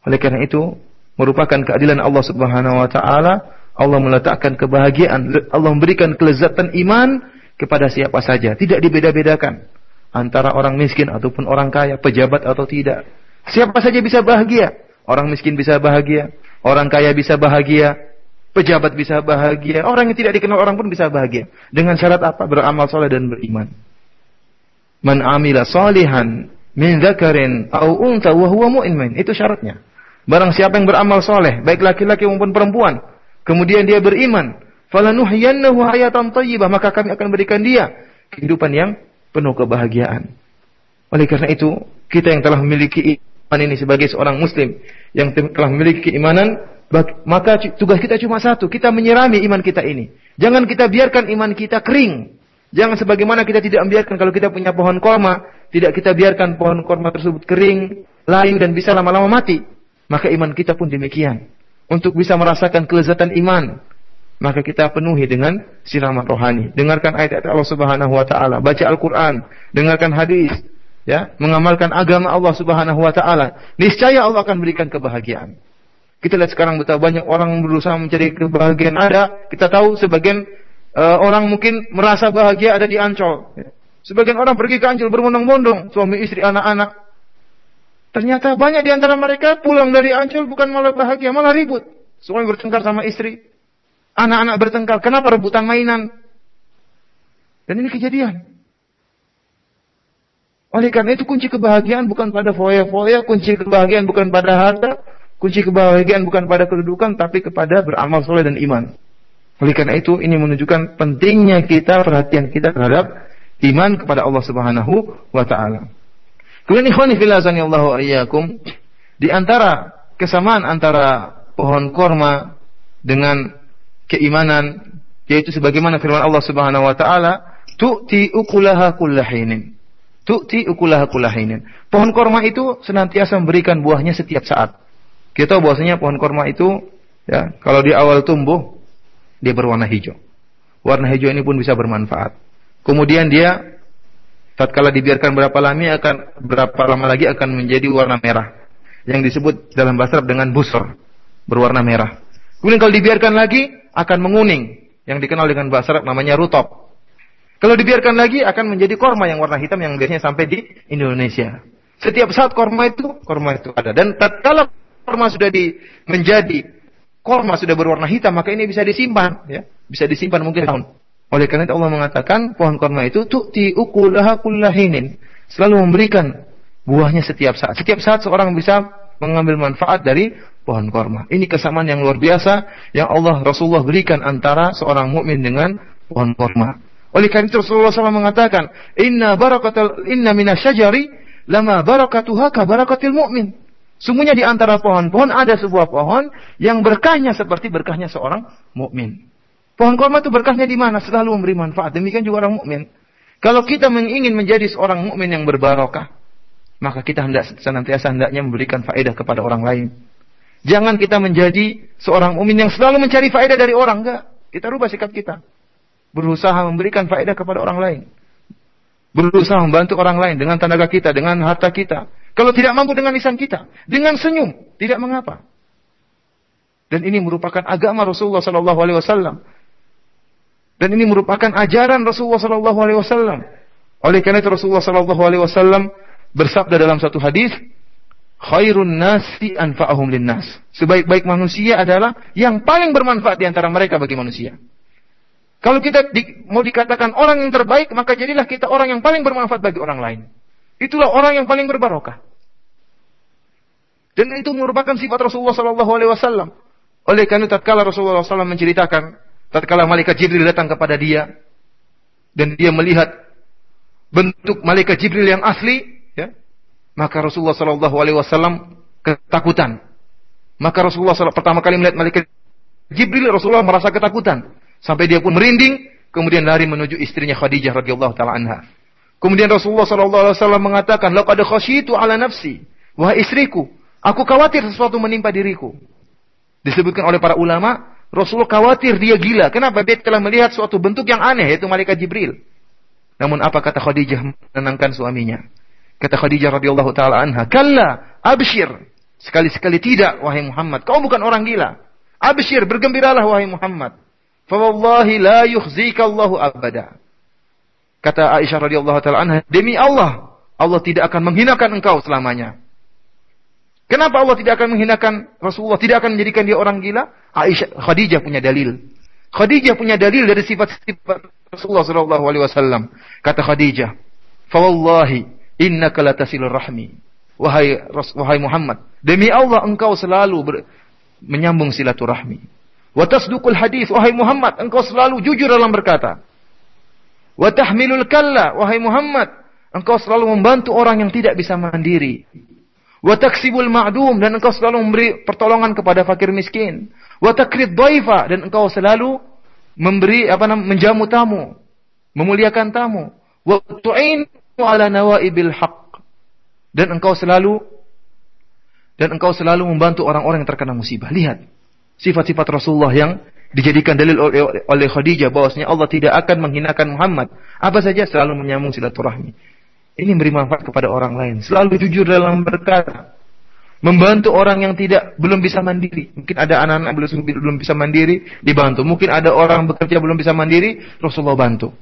Oleh karena itu, merupakan keadilan Allah Subhanahu wa taala, Allah meletakkan kebahagiaan, Allah memberikan kelezatan iman kepada siapa saja, tidak dibeda-bedakan antara orang miskin ataupun orang kaya, pejabat atau tidak. Siapa saja bisa bahagia. Orang miskin bisa bahagia, orang kaya bisa bahagia, pejabat bisa bahagia, orang yang tidak dikenal orang pun bisa bahagia. Dengan syarat apa? Beramal soleh dan beriman. Man amila salihan min dzakarin au unta wa huwa mu'min. Itu syaratnya. Barang siapa yang beramal soleh, baik laki-laki maupun perempuan, kemudian dia beriman, falanuhyiyannahu hayatan thayyibah, maka kami akan berikan dia kehidupan yang penuh kebahagiaan. Oleh karena itu, kita yang telah memiliki ini sebagai seorang muslim yang telah memiliki keimanan, maka tugas kita cuma satu, kita menyirami iman kita ini. Jangan kita biarkan iman kita kering. Jangan sebagaimana kita tidak membiarkan kalau kita punya pohon korma, tidak kita biarkan pohon korma tersebut kering, layu dan bisa lama-lama mati maka iman kita pun demikian. Untuk bisa merasakan kelezatan iman, maka kita penuhi dengan siraman rohani. Dengarkan ayat-ayat Allah Subhanahu wa taala, baca Al-Qur'an, dengarkan hadis, ya, mengamalkan agama Allah Subhanahu wa taala. Niscaya Allah akan berikan kebahagiaan. Kita lihat sekarang betapa banyak orang berusaha mencari kebahagiaan ada. Kita tahu sebagian uh, orang mungkin merasa bahagia ada di Ancol. Sebagian orang pergi ke Ancol berbondong-bondong, suami istri anak-anak. Ternyata banyak di antara mereka pulang dari Ancol bukan malah bahagia, malah ribut. Suami bertengkar sama istri. Anak-anak bertengkar. Kenapa rebutan mainan? Dan ini kejadian. Oleh karena itu kunci kebahagiaan bukan pada foya-foya, kunci kebahagiaan bukan pada harta, kunci kebahagiaan bukan pada kedudukan, tapi kepada beramal soleh dan iman. Oleh karena itu ini menunjukkan pentingnya kita perhatian kita terhadap iman kepada Allah Subhanahu wa taala. Kemudian fillah di antara kesamaan antara pohon korma dengan keimanan yaitu sebagaimana firman Allah Subhanahu wa taala tu'ti ukulaha kullahinin tu'ti ukulaha kullahinin pohon korma itu senantiasa memberikan buahnya setiap saat. Kita tahu bahwasanya pohon korma itu ya kalau di awal tumbuh dia berwarna hijau. Warna hijau ini pun bisa bermanfaat. Kemudian dia tatkala dibiarkan berapa lama akan berapa lama lagi akan menjadi warna merah. Yang disebut dalam bahasa Arab dengan busur berwarna merah. Kemudian kalau dibiarkan lagi akan menguning. Yang dikenal dengan bahasa Arab namanya rutop. Kalau dibiarkan lagi akan menjadi korma yang warna hitam yang biasanya sampai di Indonesia. Setiap saat korma itu korma itu ada dan tatkala korma sudah di menjadi korma sudah berwarna hitam maka ini bisa disimpan ya bisa disimpan mungkin tahun oleh karena itu Allah mengatakan pohon korma itu tu'ti ukulaha kullahinin. Selalu memberikan buahnya setiap saat. Setiap saat seorang bisa mengambil manfaat dari pohon korma. Ini kesamaan yang luar biasa yang Allah Rasulullah berikan antara seorang mukmin dengan pohon korma. Oleh karena itu Rasulullah SAW mengatakan, Inna barakatul inna minasyajari lama barakatuha ka barakatil mu'min. Sungguhnya di antara pohon-pohon ada sebuah pohon yang berkahnya seperti berkahnya seorang mukmin. Pohon korma itu berkahnya di mana? Selalu memberi manfaat. Demikian juga orang mukmin. Kalau kita ingin menjadi seorang mukmin yang berbarokah, maka kita hendak senantiasa hendaknya memberikan faedah kepada orang lain. Jangan kita menjadi seorang mukmin yang selalu mencari faedah dari orang, enggak. Kita rubah sikap kita. Berusaha memberikan faedah kepada orang lain. Berusaha membantu orang lain dengan tenaga kita, dengan harta kita. Kalau tidak mampu dengan lisan kita, dengan senyum, tidak mengapa. Dan ini merupakan agama Rasulullah Sallallahu Alaihi Wasallam. Dan ini merupakan ajaran Rasulullah Sallallahu Alaihi Wasallam. Oleh karena itu Rasulullah Sallallahu Alaihi Wasallam bersabda dalam satu hadis, khairun nasi anfa'ahum linnas. Sebaik-baik manusia adalah yang paling bermanfaat di antara mereka bagi manusia. Kalau kita di, mau dikatakan orang yang terbaik, maka jadilah kita orang yang paling bermanfaat bagi orang lain. Itulah orang yang paling berbarokah. Dan itu merupakan sifat Rasulullah Sallallahu Alaihi Wasallam. Oleh karena tatkala Rasulullah SAW menceritakan, tatkala malaikat Jibril datang kepada dia, dan dia melihat bentuk malaikat Jibril yang asli, maka Rasulullah Wasallam ketakutan. Maka Rasulullah SAW pertama kali melihat malaikat Jibril, Rasulullah merasa ketakutan sampai dia pun merinding, kemudian lari menuju istrinya Khadijah radhiyallahu taala anha. Kemudian Rasulullah Shallallahu Alaihi Wasallam mengatakan, "Laqad khasyitu ala nafsi, wahai istriku, aku khawatir sesuatu menimpa diriku." Disebutkan oleh para ulama, Rasulullah khawatir dia gila. Kenapa? Dia telah melihat suatu bentuk yang aneh, yaitu malaikat Jibril. Namun apa kata Khadijah menenangkan suaminya? Kata Khadijah radhiyallahu taala anha, "Kalla, abshir." Sekali-sekali tidak wahai Muhammad, kau bukan orang gila. Abshir, bergembiralah wahai Muhammad. Fa wallahi la yukhzika Allahu abada. Kata Aisyah radhiyallahu taala anha, "Demi Allah, Allah tidak akan menghinakan engkau selamanya." Kenapa Allah tidak akan menghinakan Rasulullah, tidak akan menjadikan dia orang gila? Aisyah Khadijah punya dalil. Khadijah punya dalil dari sifat-sifat Rasulullah sallallahu alaihi wasallam. Kata Khadijah, "Fa wallahi innaka latasilur rahmi. Wahai wahai Muhammad, demi Allah engkau selalu ber, menyambung silaturahmi. Wa tasduqul hadis, wahai Muhammad, engkau selalu jujur dalam berkata. Wa tahmilul kalla, wahai Muhammad, engkau selalu membantu orang yang tidak bisa mandiri. Wa taksibul ma'dum dan engkau selalu memberi pertolongan kepada fakir miskin. Wa takrid dan engkau selalu memberi apa namanya menjamu tamu, memuliakan tamu. Wa tu'in ala nawaibil haq. Dan engkau selalu dan engkau selalu membantu orang-orang yang terkena musibah. Lihat sifat-sifat Rasulullah yang dijadikan dalil oleh, Khadijah bahwasanya Allah tidak akan menghinakan Muhammad. Apa saja selalu menyambung silaturahmi. Ini memberi manfaat kepada orang lain. Selalu jujur dalam berkata. Membantu orang yang tidak belum bisa mandiri. Mungkin ada anak-anak belum belum bisa mandiri, dibantu. Mungkin ada orang bekerja belum bisa mandiri, Rasulullah bantu.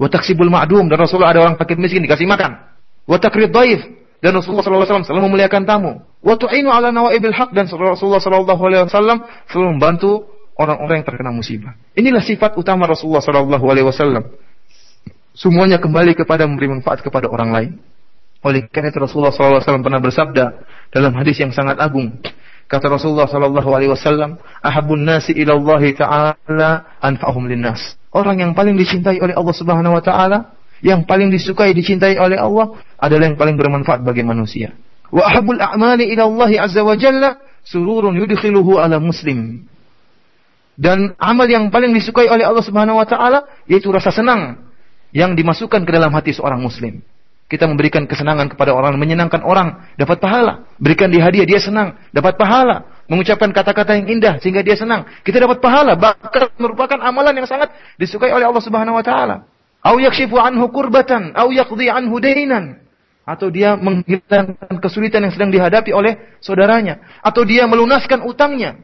Wa taksibul ma'dum dan Rasulullah ada orang fakir miskin dikasih makan. Wa takrid dan Rasulullah wasallam selalu memuliakan tamu. Wa tu'inu ala nawaibil haq dan Rasulullah sallallahu alaihi wasallam selalu membantu orang-orang yang terkena musibah. Inilah sifat utama Rasulullah sallallahu alaihi wasallam. Semuanya kembali kepada memberi manfaat kepada orang lain. Oleh karena itu Rasulullah wasallam pernah bersabda dalam hadis yang sangat agung. Kata Rasulullah wasallam, "Ahabbun nasi ila Allah taala anfa'uhum linnas." Orang yang paling dicintai oleh Allah Subhanahu wa taala, yang paling disukai dicintai oleh Allah adalah yang paling bermanfaat bagi manusia. Wa ahabbul a'mali ila Allah azza wa jalla sururun yudkhiluhu ala muslim. Dan amal yang paling disukai oleh Allah Subhanahu wa taala yaitu rasa senang yang dimasukkan ke dalam hati seorang muslim. Kita memberikan kesenangan kepada orang, menyenangkan orang, dapat pahala. Berikan dia hadiah, dia senang, dapat pahala mengucapkan kata-kata yang indah sehingga dia senang, kita dapat pahala. Bahkan merupakan amalan yang sangat disukai oleh Allah Subhanahu wa taala. Au yakshifu anhu kurbatan, au yaqdi anhu dainan. Atau dia menghilangkan kesulitan yang sedang dihadapi oleh saudaranya, atau dia melunaskan utangnya.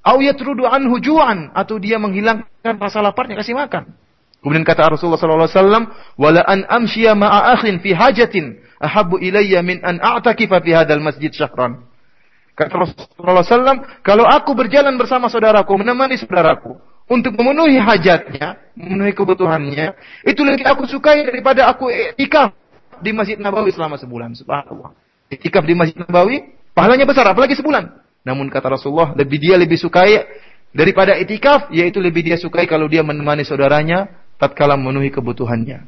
Au yatrudu atau dia menghilangkan rasa laparnya kasih makan. Kemudian kata Rasulullah sallallahu alaihi wasallam, "Wala an amshiya ma'a akhin fi hajatin ahabbu ilayya min an a'takifa fi hadzal masjid syahran." Kata Rasulullah SAW, kalau aku berjalan bersama saudaraku, menemani saudaraku, untuk memenuhi hajatnya, memenuhi kebutuhannya, itu lebih aku sukai daripada aku ikaf di Masjid Nabawi selama sebulan. Subhanallah. Ikaf di Masjid Nabawi, pahalanya besar, apalagi sebulan. Namun kata Rasulullah, lebih dia lebih sukai daripada itikaf, yaitu lebih dia sukai kalau dia menemani saudaranya tatkala memenuhi kebutuhannya.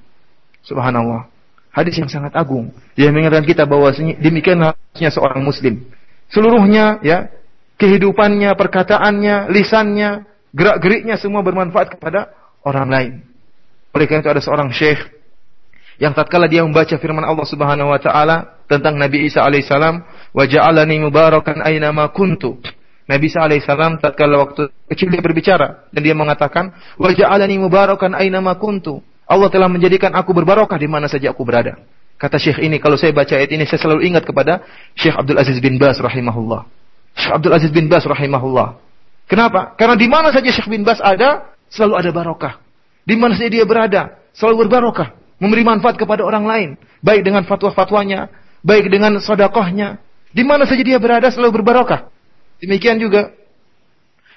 Subhanallah. Hadis yang sangat agung. Dia mengingatkan kita bahwa demikianlah seorang muslim. Seluruhnya ya, kehidupannya, perkataannya, lisannya, gerak-geriknya semua bermanfaat kepada orang lain. Oleh karena itu ada seorang syekh yang tatkala dia membaca firman Allah Subhanahu wa taala tentang Nabi Isa alaihissalam, "Wa ja'alani mubarakan aina ma kuntu." Nabi Isa alaihissalam tatkala waktu kecil dia berbicara dan dia mengatakan, "Wa ja'alani mubarakan aina ma kuntu." Allah telah menjadikan aku berbarokah di mana saja aku berada. Kata Syekh ini, kalau saya baca ayat ini, saya selalu ingat kepada Syekh Abdul Aziz bin Bas rahimahullah. Syekh Abdul Aziz bin Bas rahimahullah. Kenapa? Karena di mana saja Syekh bin Bas ada, selalu ada barokah. Di mana saja dia berada, selalu berbarokah. Memberi manfaat kepada orang lain. Baik dengan fatwa-fatwanya, baik dengan sodakohnya. Di mana saja dia berada, selalu berbarokah. Demikian juga.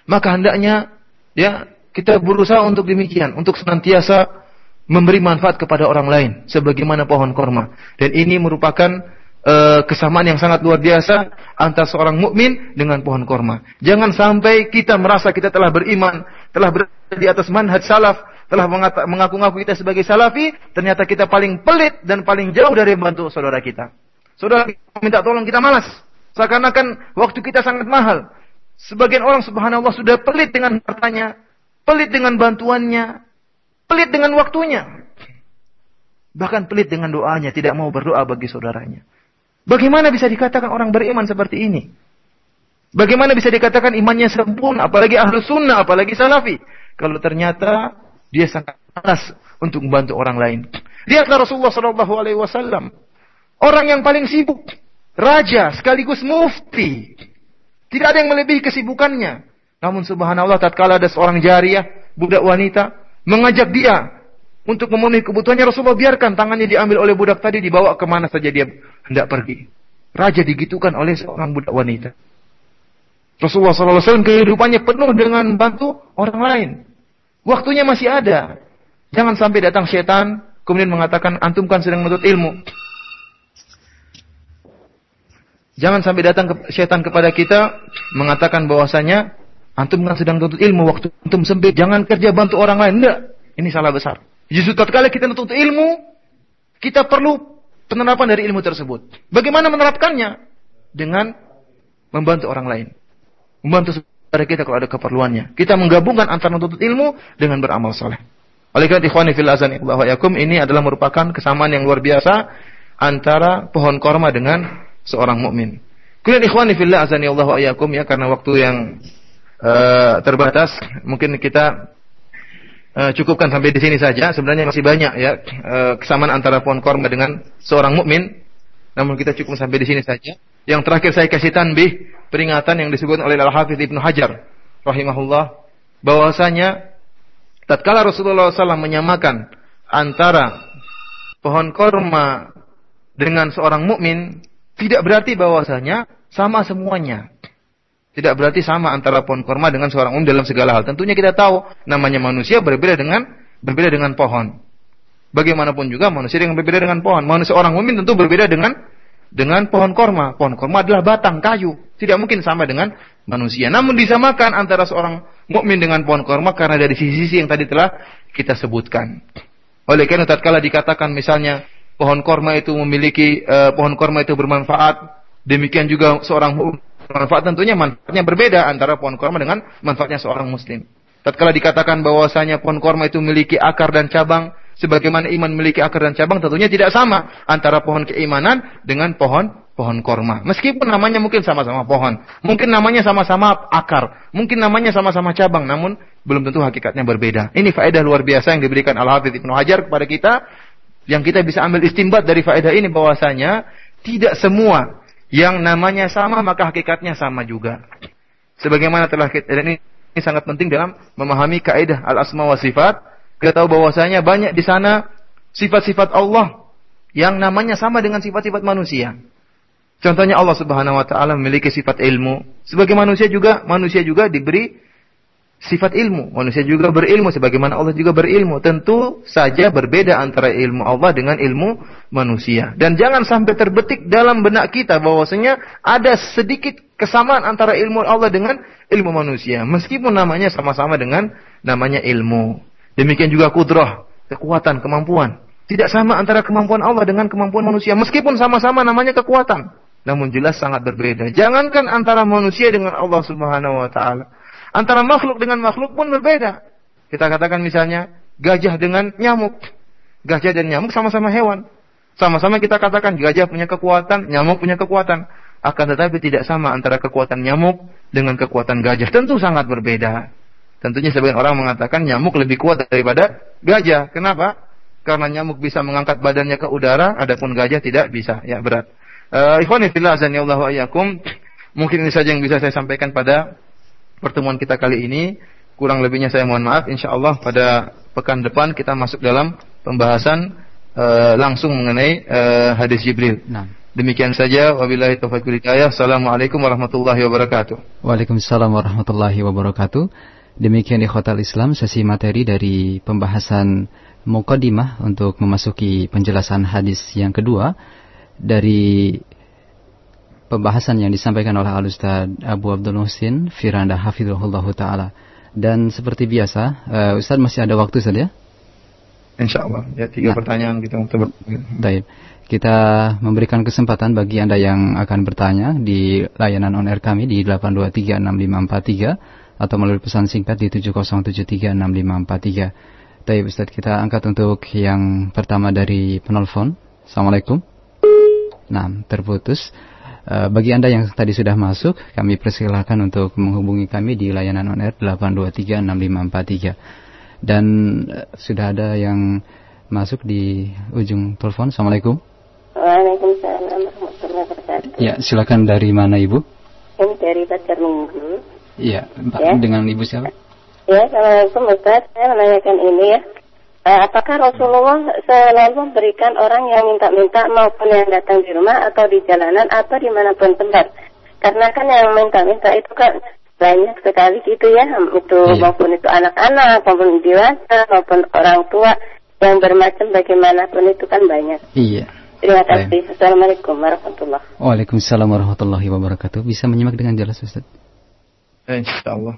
Maka hendaknya ya kita berusaha untuk demikian, untuk senantiasa memberi manfaat kepada orang lain sebagaimana pohon korma dan ini merupakan uh, kesamaan yang sangat luar biasa antara seorang mukmin dengan pohon korma. Jangan sampai kita merasa kita telah beriman, telah berada di atas manhaj salaf, telah mengaku-ngaku kita sebagai salafi, ternyata kita paling pelit dan paling jauh dari membantu saudara kita. Saudara minta tolong kita malas. Seakan-akan waktu kita sangat mahal. Sebagian orang subhanallah sudah pelit dengan hartanya, pelit dengan bantuannya, Pelit dengan waktunya. Bahkan pelit dengan doanya, tidak mau berdoa bagi saudaranya. Bagaimana bisa dikatakan orang beriman seperti ini? Bagaimana bisa dikatakan imannya sempurna, apalagi ahlu sunnah, apalagi salafi? Kalau ternyata dia sangat malas untuk membantu orang lain. Lihatlah Rasulullah Shallallahu Alaihi Wasallam, orang yang paling sibuk, raja sekaligus mufti. Tidak ada yang melebihi kesibukannya. Namun subhanallah tatkala ada seorang jariah, budak wanita, mengajak dia untuk memenuhi kebutuhannya Rasulullah biarkan tangannya diambil oleh budak tadi dibawa ke mana saja dia hendak pergi. Raja digitukan oleh seorang budak wanita. Rasulullah SAW kehidupannya penuh dengan bantu orang lain. Waktunya masih ada. Jangan sampai datang setan kemudian mengatakan antum kan sedang menuntut ilmu. Jangan sampai datang setan kepada kita mengatakan bahwasanya Antum kan sedang tuntut ilmu waktu antum sempit, jangan kerja bantu orang lain. Enggak, ini salah besar. Justru tatkala kita menuntut ilmu, kita perlu penerapan dari ilmu tersebut. Bagaimana menerapkannya? Dengan membantu orang lain. Membantu saudara kita kalau ada keperluannya. Kita menggabungkan antara menuntut ilmu dengan beramal soleh. Oleh karena ikhwani fil azan yakum ini adalah merupakan kesamaan yang luar biasa antara pohon korma dengan seorang mukmin. Kemudian ikhwani fil azan yakum ya karena waktu yang uh, terbatas, mungkin kita uh, cukupkan sampai di sini saja. Sebenarnya masih banyak ya uh, kesamaan antara pohon korma dengan seorang mukmin. Namun kita cukup sampai di sini saja. Yang terakhir saya kasih tanbih peringatan yang disebut oleh Al-Hafidz Ibnu Hajar rahimahullah bahwasanya tatkala Rasulullah SAW menyamakan antara pohon korma dengan seorang mukmin tidak berarti bahwasanya sama semuanya. Tidak berarti sama antara pohon korma dengan seorang umum dalam segala hal. Tentunya kita tahu namanya manusia berbeda dengan berbeda dengan pohon. Bagaimanapun juga manusia yang berbeda dengan pohon. Manusia orang mukmin tentu berbeda dengan dengan pohon korma. Pohon korma adalah batang kayu, tidak mungkin sama dengan manusia. Namun disamakan antara seorang mukmin dengan pohon korma karena dari sisi-sisi yang tadi telah kita sebutkan. Oleh karena tatkala dikatakan misalnya pohon korma itu memiliki uh, pohon korma itu bermanfaat, demikian juga seorang Manfaat tentunya manfaatnya berbeda antara pohon korma dengan manfaatnya seorang muslim. Tatkala dikatakan bahwasanya pohon korma itu memiliki akar dan cabang, sebagaimana iman memiliki akar dan cabang, tentunya tidak sama antara pohon keimanan dengan pohon pohon korma. Meskipun namanya mungkin sama-sama pohon, mungkin namanya sama-sama akar, mungkin namanya sama-sama cabang, namun belum tentu hakikatnya berbeda. Ini faedah luar biasa yang diberikan Al-Hafidz Ibnu Hajar kepada kita, yang kita bisa ambil istimbat dari faedah ini bahwasanya tidak semua yang namanya sama maka hakikatnya sama juga. Sebagaimana telah kita ini, ini sangat penting dalam memahami kaidah al-asma wa sifat. Kita tahu bahwasanya banyak di sana sifat-sifat Allah yang namanya sama dengan sifat-sifat manusia. Contohnya Allah Subhanahu wa taala memiliki sifat ilmu. Sebagai manusia juga manusia juga diberi sifat ilmu. Manusia juga berilmu sebagaimana Allah juga berilmu. Tentu saja berbeda antara ilmu Allah dengan ilmu manusia. Dan jangan sampai terbetik dalam benak kita bahwasanya ada sedikit kesamaan antara ilmu Allah dengan ilmu manusia. Meskipun namanya sama-sama dengan namanya ilmu. Demikian juga kudrah, kekuatan, kemampuan. Tidak sama antara kemampuan Allah dengan kemampuan manusia. Meskipun sama-sama namanya kekuatan. Namun jelas sangat berbeda. Jangankan antara manusia dengan Allah subhanahu wa ta'ala. Antara makhluk dengan makhluk pun berbeda. Kita katakan misalnya gajah dengan nyamuk. Gajah dan nyamuk sama-sama hewan. Sama-sama kita katakan gajah punya kekuatan, nyamuk punya kekuatan. Akan tetapi tidak sama antara kekuatan nyamuk dengan kekuatan gajah. Tentu sangat berbeda. Tentunya sebagian orang mengatakan nyamuk lebih kuat daripada gajah. Kenapa? Karena nyamuk bisa mengangkat badannya ke udara, adapun gajah tidak bisa. Ya berat. Uh, Ikhwani fillah azanillahu ayyakum. Mungkin ini saja yang bisa saya sampaikan pada pertemuan kita kali ini. Kurang lebihnya saya mohon maaf. Insya Allah pada pekan depan kita masuk dalam pembahasan uh, langsung mengenai uh, hadis Jibril. Nah. Demikian saja wabillahi taufiq hidayah. Assalamualaikum warahmatullahi wabarakatuh. Waalaikumsalam warahmatullahi wabarakatuh. Demikian di Hotel Islam sesi materi dari pembahasan Muqaddimah untuk memasuki penjelasan hadis yang kedua dari pembahasan yang disampaikan oleh Al-Ustaz Abu Abdul Muhsin Firanda Hafizullah Ta'ala. Dan seperti biasa, uh, Ustaz masih ada waktu saja? Ya? Insya Allah. Ya, tiga nah, pertanyaan kita untuk Baik. Kita memberikan kesempatan bagi Anda yang akan bertanya di layanan on air kami di 8236543 atau melalui pesan singkat di 70736543. Baik Ustaz, kita angkat untuk yang pertama dari penelpon. Assalamualaikum. Nah, terputus. Eh, bagi Anda yang tadi sudah masuk, kami persilahkan untuk menghubungi kami di layanan on air 8236543. Dan uh, sudah ada yang masuk di ujung telepon. Assalamualaikum. Waalaikumsalam warahmatullahi wabarakatuh. Ya, silakan dari mana Ibu? Ini dari Pacar Iya, ya. dengan Ibu siapa? Ya, Assalamualaikum Ustaz. Saya menanyakan ini ya. Eh, apakah Rasulullah selalu memberikan orang yang minta-minta maupun yang datang di rumah atau di jalanan atau di mana pun tempat? Karena kan yang minta-minta itu kan banyak sekali gitu ya, itu iya. maupun itu anak-anak, maupun dewasa, maupun orang tua yang bermacam bagaimanapun itu kan banyak. Iya. Terima kasih. Baik. Assalamualaikum warahmatullahi wabarakatuh. Waalaikumsalam warahmatullahi wabarakatuh. Bisa menyimak dengan jelas Ustaz? Insya Allah.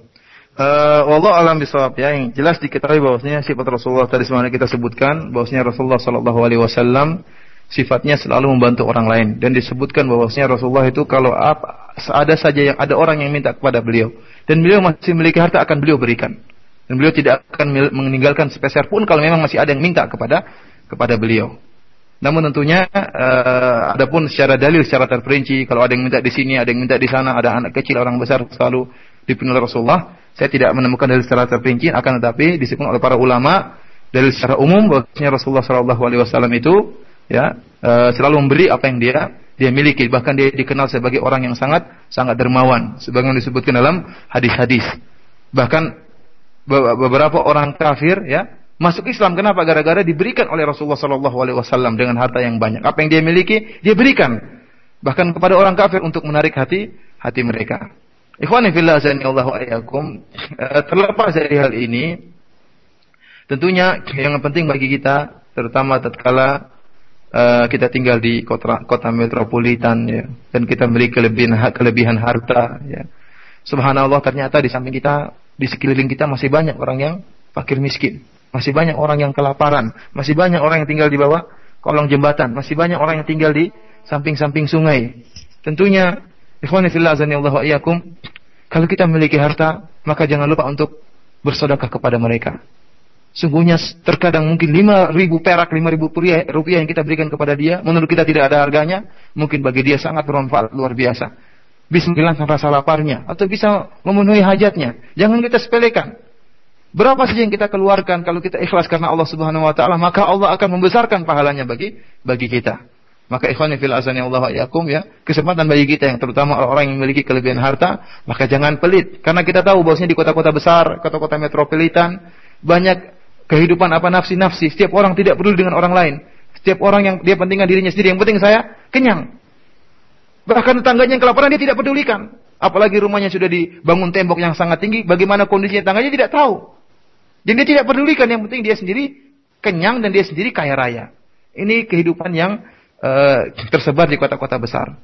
Uh, wallah alam bisawab ya yang jelas diketahui bahwasanya sifat Rasulullah tadi semana kita sebutkan bahwasanya Rasulullah Shallallahu Alaihi Wasallam sifatnya selalu membantu orang lain dan disebutkan bahwasanya Rasulullah itu kalau apa ada saja yang ada orang yang minta kepada beliau dan beliau masih memiliki harta akan beliau berikan dan beliau tidak akan meninggalkan sepeser pun kalau memang masih ada yang minta kepada kepada beliau. Namun tentunya uh, adapun secara dalil secara terperinci kalau ada yang minta di sini, ada yang minta di sana, ada anak kecil, orang besar selalu dipenuhi Rasulullah saya tidak menemukan dari secara terperinci, akan tetapi disebutkan oleh para ulama dari secara umum bahwasanya Rasulullah Shallallahu Alaihi Wasallam itu ya e, selalu memberi apa yang dia dia miliki. Bahkan dia dikenal sebagai orang yang sangat sangat dermawan, sebagaimana disebutkan dalam hadis-hadis. Bahkan beberapa orang kafir ya masuk Islam kenapa? Gara-gara diberikan oleh Rasulullah Shallallahu Alaihi Wasallam dengan harta yang banyak. Apa yang dia miliki dia berikan bahkan kepada orang kafir untuk menarik hati hati mereka. Ikhwani fillah Allah ayakum. Eh, terlepas dari hal ini, tentunya yang penting bagi kita, terutama tatkala uh, kita tinggal di kota, kota metropolitan ya, dan kita memiliki kelebihan kelebihan harta ya. Subhanallah ternyata di samping kita, di sekeliling kita masih banyak orang yang fakir miskin. Masih banyak orang yang kelaparan, masih banyak orang yang tinggal di bawah kolong jembatan, masih banyak orang yang tinggal di samping-samping sungai. Tentunya Ikhwani. Kalau kita memiliki harta, maka jangan lupa untuk bersedekah kepada mereka. Sungguhnya terkadang mungkin lima ribu perak, lima ribu rupiah yang kita berikan kepada dia, menurut kita tidak ada harganya, mungkin bagi dia sangat bermanfaat luar biasa. Bisa menghilangkan rasa laparnya, atau bisa memenuhi hajatnya. Jangan kita sepelekan. Berapa saja yang kita keluarkan kalau kita ikhlas karena Allah Subhanahu wa taala, maka Allah akan membesarkan pahalanya bagi bagi kita. Maka ikhwan fil azani Allah yakum ya, kesempatan bagi kita yang terutama orang-orang yang memiliki kelebihan harta, maka jangan pelit. Karena kita tahu bahwasanya di kota-kota besar, kota-kota metropolitan, banyak kehidupan apa nafsi-nafsi. Setiap orang tidak peduli dengan orang lain. Setiap orang yang dia pentingkan dirinya sendiri, yang penting saya kenyang. Bahkan tetangganya yang kelaparan dia tidak pedulikan. Apalagi rumahnya sudah dibangun tembok yang sangat tinggi, bagaimana kondisinya tangganya tidak tahu. Dan dia tidak pedulikan, yang penting dia sendiri kenyang dan dia sendiri kaya raya. Ini kehidupan yang uh, tersebar di kota-kota besar.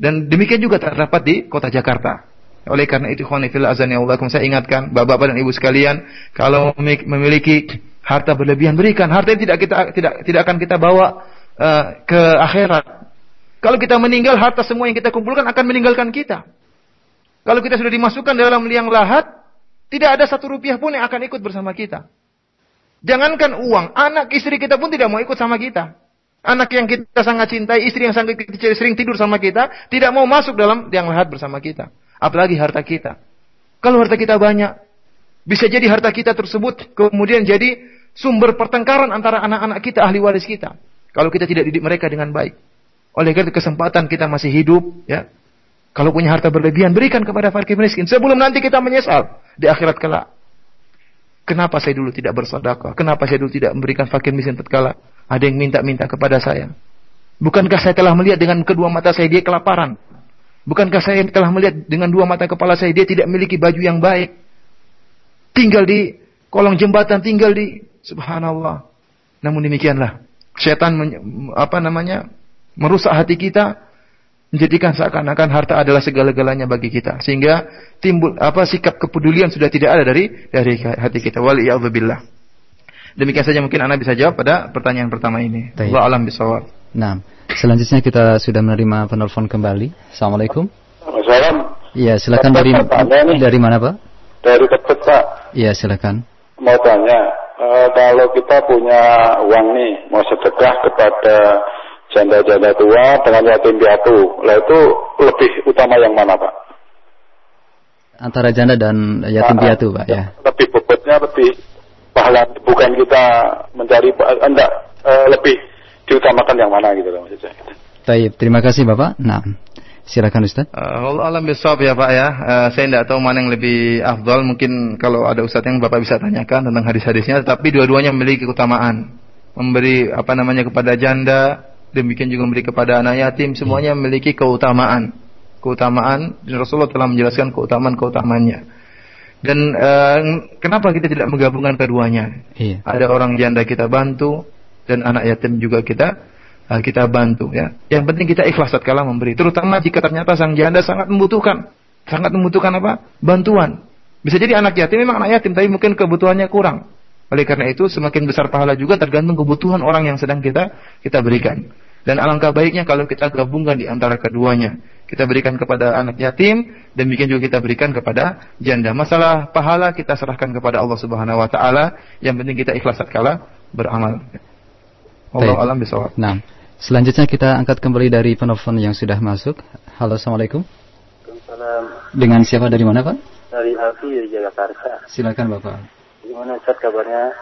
Dan demikian juga terdapat di kota Jakarta. Oleh karena itu, khonifil azan Allah, saya ingatkan bapak-bapak dan ibu sekalian, kalau memiliki harta berlebihan berikan. Harta yang tidak kita tidak tidak akan kita bawa uh, ke akhirat. Kalau kita meninggal, harta semua yang kita kumpulkan akan meninggalkan kita. Kalau kita sudah dimasukkan dalam liang lahat, tidak ada satu rupiah pun yang akan ikut bersama kita. Jangankan uang, anak istri kita pun tidak mau ikut sama kita. Anak yang kita sangat cintai, istri yang sangat kita sering tidur sama kita, tidak mau masuk dalam liang lahat bersama kita. Apalagi harta kita. Kalau harta kita banyak, bisa jadi harta kita tersebut kemudian jadi sumber pertengkaran antara anak-anak kita, ahli waris kita. Kalau kita tidak didik mereka dengan baik. Oleh karena kesempatan kita masih hidup, ya, kalau punya harta berlebihan, berikan kepada fakir miskin. Sebelum nanti kita menyesal di akhirat kelak. Kenapa saya dulu tidak bersedekah? Kenapa saya dulu tidak memberikan fakir miskin tatkala ada yang minta-minta kepada saya? Bukankah saya telah melihat dengan kedua mata saya dia kelaparan? Bukankah saya telah melihat dengan dua mata kepala saya dia tidak memiliki baju yang baik? Tinggal di kolong jembatan, tinggal di subhanallah. Namun demikianlah, setan apa namanya? merusak hati kita menjadikan seakan-akan harta adalah segala-galanya bagi kita. Sehingga timbul apa sikap kepedulian sudah tidak ada dari dari hati kita. Wal billah demikian saja mungkin anda bisa jawab pada pertanyaan pertama ini. Allah alam bisawab nah selanjutnya kita sudah menerima penelpon kembali. Assalamualaikum. Assalamualaikum iya silakan dari dari mana pak? Dari Tebet pak. Iya silakan. Mau tanya uh, kalau kita punya uang nih mau sedekah kepada janda-janda tua dengan yatim piatu. Lah itu lebih utama yang mana, Pak? Antara janda dan yatim nah, piatu, Pak, ya. Lebih bobotnya lebih pahala bukan kita mencari enggak uh, lebih diutamakan yang mana gitu loh maksud saya. Baik, terima kasih Bapak. Nah, silakan Ustaz. Uh, alam bisawab ya Pak ya. Uh, saya tidak tahu mana yang lebih afdal. Mungkin kalau ada Ustaz yang Bapak bisa tanyakan tentang hadis-hadisnya. Tapi dua-duanya memiliki keutamaan. Memberi apa namanya kepada janda demikian juga memberi kepada anak yatim. Semuanya memiliki keutamaan. Keutamaan Rasulullah telah menjelaskan keutamaan-keutamaannya. Dan uh, kenapa kita tidak menggabungkan keduanya? Iya. ada orang janda kita bantu dan anak yatim juga kita uh, kita bantu ya. Yang penting kita ikhlas tatkala memberi. Terutama jika ternyata sang janda sangat membutuhkan. Sangat membutuhkan apa? Bantuan. Bisa jadi anak yatim memang anak yatim tapi mungkin kebutuhannya kurang oleh karena itu semakin besar pahala juga tergantung kebutuhan orang yang sedang kita kita berikan. Dan alangkah baiknya kalau kita gabungkan di antara keduanya. Kita berikan kepada anak yatim, demikian juga kita berikan kepada janda. Masalah pahala kita serahkan kepada Allah Subhanahu wa taala, yang penting kita ikhlas kala beramal. Allah alam bisawab. Nah, selanjutnya kita angkat kembali dari penelpon yang sudah masuk. Halo, Assalamualaikum. Waalaikumsalam. Dengan siapa dari mana, Pak? Dari Alfi dari Jakarta. Silakan, Bapak. Gimana Ustaz kabarnya?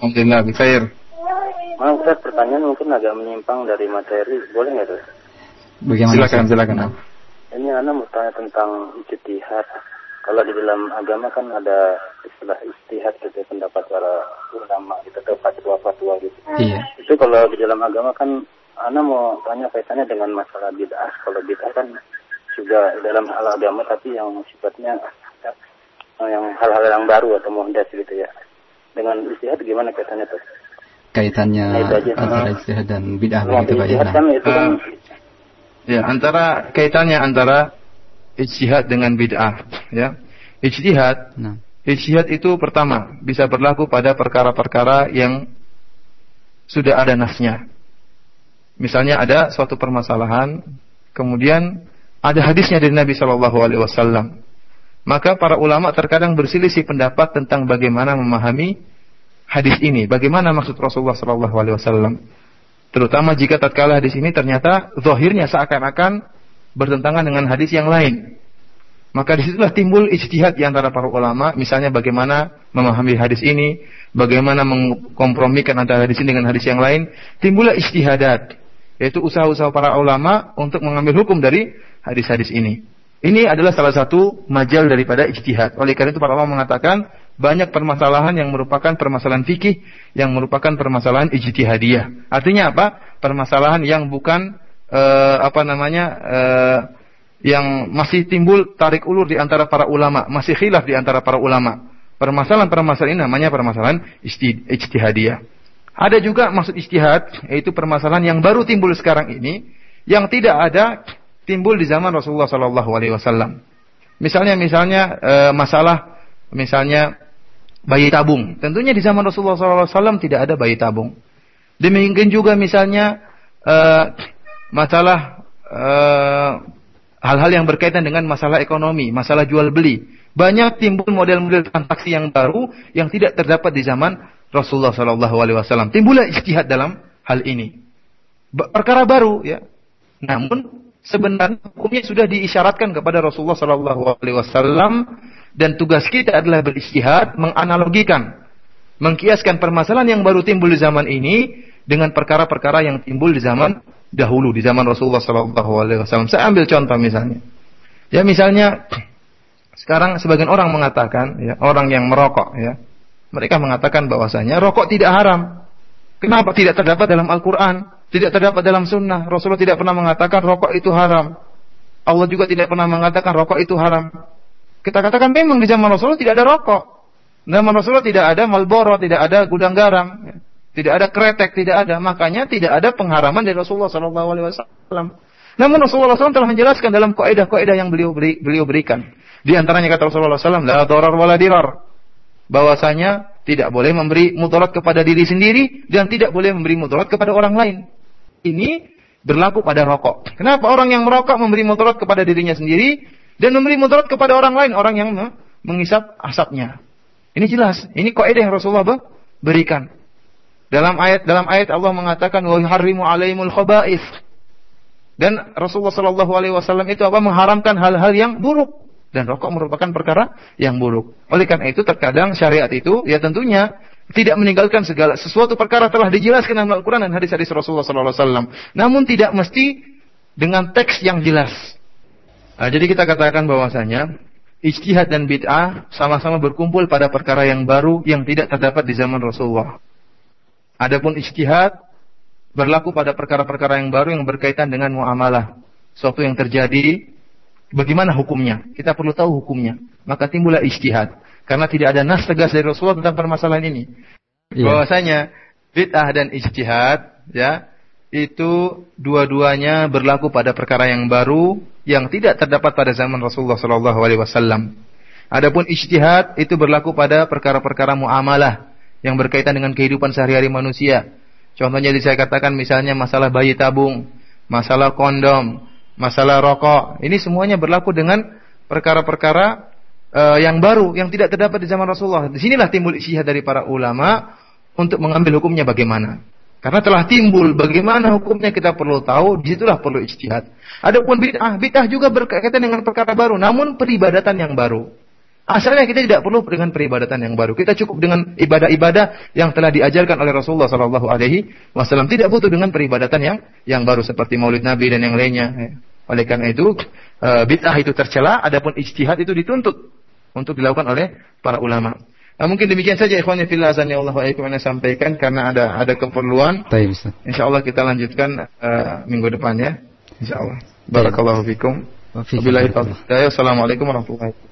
Alhamdulillah, Bikhair. Maaf Ustaz, pertanyaan mungkin agak menyimpang dari materi. Boleh nggak tuh? Bagaimana? Silakan, silakan. Ini Anda mau tanya tentang ijtihad. Kalau di dalam agama kan ada istilah istihad gitu pendapat para ulama gitu atau fatwa-fatwa gitu. Iya. Itu kalau di dalam agama kan Anda mau tanya kaitannya dengan masalah bid'ah. Kalau bid'ah kan juga dalam hal agama tapi yang sifatnya yang hal-hal yang baru atau muhdas gitu ya. Dengan istihad gimana kaitannya tuh? Kaitannya nah, antara istihad dan bid'ah nah, begitu Pak ya. Kan itu kan uh, ya, antara kaitannya antara ijtihad dengan bid'ah ya. Ijtihad nah. Ijtihad itu pertama bisa berlaku pada perkara-perkara yang sudah ada nasnya. Misalnya ada suatu permasalahan, kemudian ada hadisnya dari Nabi Shallallahu Alaihi Wasallam maka para ulama terkadang berselisih pendapat tentang bagaimana memahami hadis ini, bagaimana maksud Rasulullah Shallallahu Alaihi Wasallam. Terutama jika tatkala hadis ini ternyata zahirnya seakan-akan bertentangan dengan hadis yang lain. Maka di situlah timbul ijtihad di antara para ulama, misalnya bagaimana memahami hadis ini, bagaimana mengkompromikan antara hadis ini dengan hadis yang lain, timbullah ijtihadat, yaitu usaha-usaha para ulama untuk mengambil hukum dari hadis-hadis ini. Ini adalah salah satu majal daripada ijtihad. Oleh karena itu para ulama mengatakan banyak permasalahan yang merupakan permasalahan fikih yang merupakan permasalahan ijtihadiyah. Artinya apa? Permasalahan yang bukan uh, apa namanya uh, yang masih timbul tarik ulur di antara para ulama, masih khilaf di antara para ulama. Permasalahan-permasalahan ini namanya permasalahan ijtihadiyah. Ada juga maksud ijtihad, yaitu permasalahan yang baru timbul sekarang ini, yang tidak ada timbul di zaman Rasulullah Sallallahu Alaihi Wasallam. Misalnya, misalnya e, masalah, misalnya bayi tabung. Tentunya di zaman Rasulullah SAW tidak ada bayi tabung. Demikian juga misalnya uh, masalah uh, hal-hal yang berkaitan dengan masalah ekonomi, masalah jual beli. Banyak timbul model-model transaksi yang baru yang tidak terdapat di zaman Rasulullah SAW. Timbullah ijtihad dalam hal ini. Perkara baru ya. Namun sebenarnya hukumnya sudah diisyaratkan kepada Rasulullah SAW dan tugas kita adalah beristihad, menganalogikan, mengkiaskan permasalahan yang baru timbul di zaman ini dengan perkara-perkara yang timbul di zaman dahulu, di zaman Rasulullah SAW. Saya ambil contoh misalnya. Ya misalnya sekarang sebagian orang mengatakan, ya, orang yang merokok, ya, mereka mengatakan bahwasanya rokok tidak haram. Kenapa tidak terdapat dalam Al-Quran? Tidak terdapat dalam Sunnah. Rasulullah tidak pernah mengatakan rokok itu haram. Allah juga tidak pernah mengatakan rokok itu haram. Kita katakan memang di zaman Rasulullah tidak ada rokok. Zaman Rasulullah tidak ada Malboro, tidak ada gudang garam, tidak ada kretek, tidak ada. Makanya tidak ada pengharaman dari Rasulullah Wasallam. Namun Rasulullah SAW telah menjelaskan dalam kaidah-kaidah yang beliau beri, beliau berikan. Di antaranya kata Rasulullah SAW, la dorar wala dirar. Bahwasanya tidak boleh memberi mudarat kepada diri sendiri dan tidak boleh memberi mudarat kepada orang lain. Ini berlaku pada rokok. Kenapa orang yang merokok memberi mudarat kepada dirinya sendiri dan memberi mudarat kepada orang lain, orang yang mengisap asapnya. Ini jelas, ini kaidah yang Rasulullah berikan. Dalam ayat dalam ayat Allah mengatakan wa yuharrimu alaimul khaba'ith. Dan Rasulullah Shallallahu alaihi wasallam itu apa mengharamkan hal-hal yang buruk dan rokok merupakan perkara yang buruk. Oleh karena itu terkadang syariat itu ya tentunya tidak meninggalkan segala sesuatu perkara telah dijelaskan dalam Al-Qur'an dan hadis-hadis Rasulullah wasallam. Namun tidak mesti dengan teks yang jelas. Nah, jadi kita katakan bahwasanya ijtihad dan bid'ah sama-sama berkumpul pada perkara yang baru yang tidak terdapat di zaman Rasulullah. Adapun ijtihad berlaku pada perkara-perkara yang baru yang berkaitan dengan muamalah. Suatu yang terjadi, bagaimana hukumnya? Kita perlu tahu hukumnya. Maka timbullah ijtihad. Karena tidak ada nas tegas dari Rasulullah tentang permasalahan ini. Yeah. Bahwasanya bid'ah dan ijtihad ya itu dua-duanya berlaku pada perkara yang baru yang tidak terdapat pada zaman Rasulullah Shallallahu Alaihi Wasallam. Adapun ijtihad itu berlaku pada perkara-perkara muamalah yang berkaitan dengan kehidupan sehari-hari manusia. Contohnya di saya katakan misalnya masalah bayi tabung, masalah kondom, masalah rokok. Ini semuanya berlaku dengan perkara-perkara uh, yang baru yang tidak terdapat di zaman Rasulullah. Di sinilah timbul ijtihad dari para ulama untuk mengambil hukumnya bagaimana. Karena telah timbul bagaimana hukumnya kita perlu tahu, di situlah perlu ijtihad. Adapun bid'ah, bid'ah juga berkaitan dengan perkara baru, namun peribadatan yang baru. Asalnya kita tidak perlu dengan peribadatan yang baru. Kita cukup dengan ibadah-ibadah yang telah diajarkan oleh Rasulullah Sallallahu Alaihi Wasallam. Tidak butuh dengan peribadatan yang yang baru seperti Maulid Nabi dan yang lainnya. Oleh karena itu bid'ah itu tercela, adapun ijtihad itu dituntut untuk dilakukan oleh para ulama. Nah, mungkin demikian saja ikhwan fillah azan ya Allah wa yang sampaikan karena ada ada keperluan. Insya Allah kita lanjutkan uh, minggu depan ya. Insya Allah. Barakallahu fikum. Wabillahi taufiq. Assalamualaikum warahmatullahi wabarakatuh.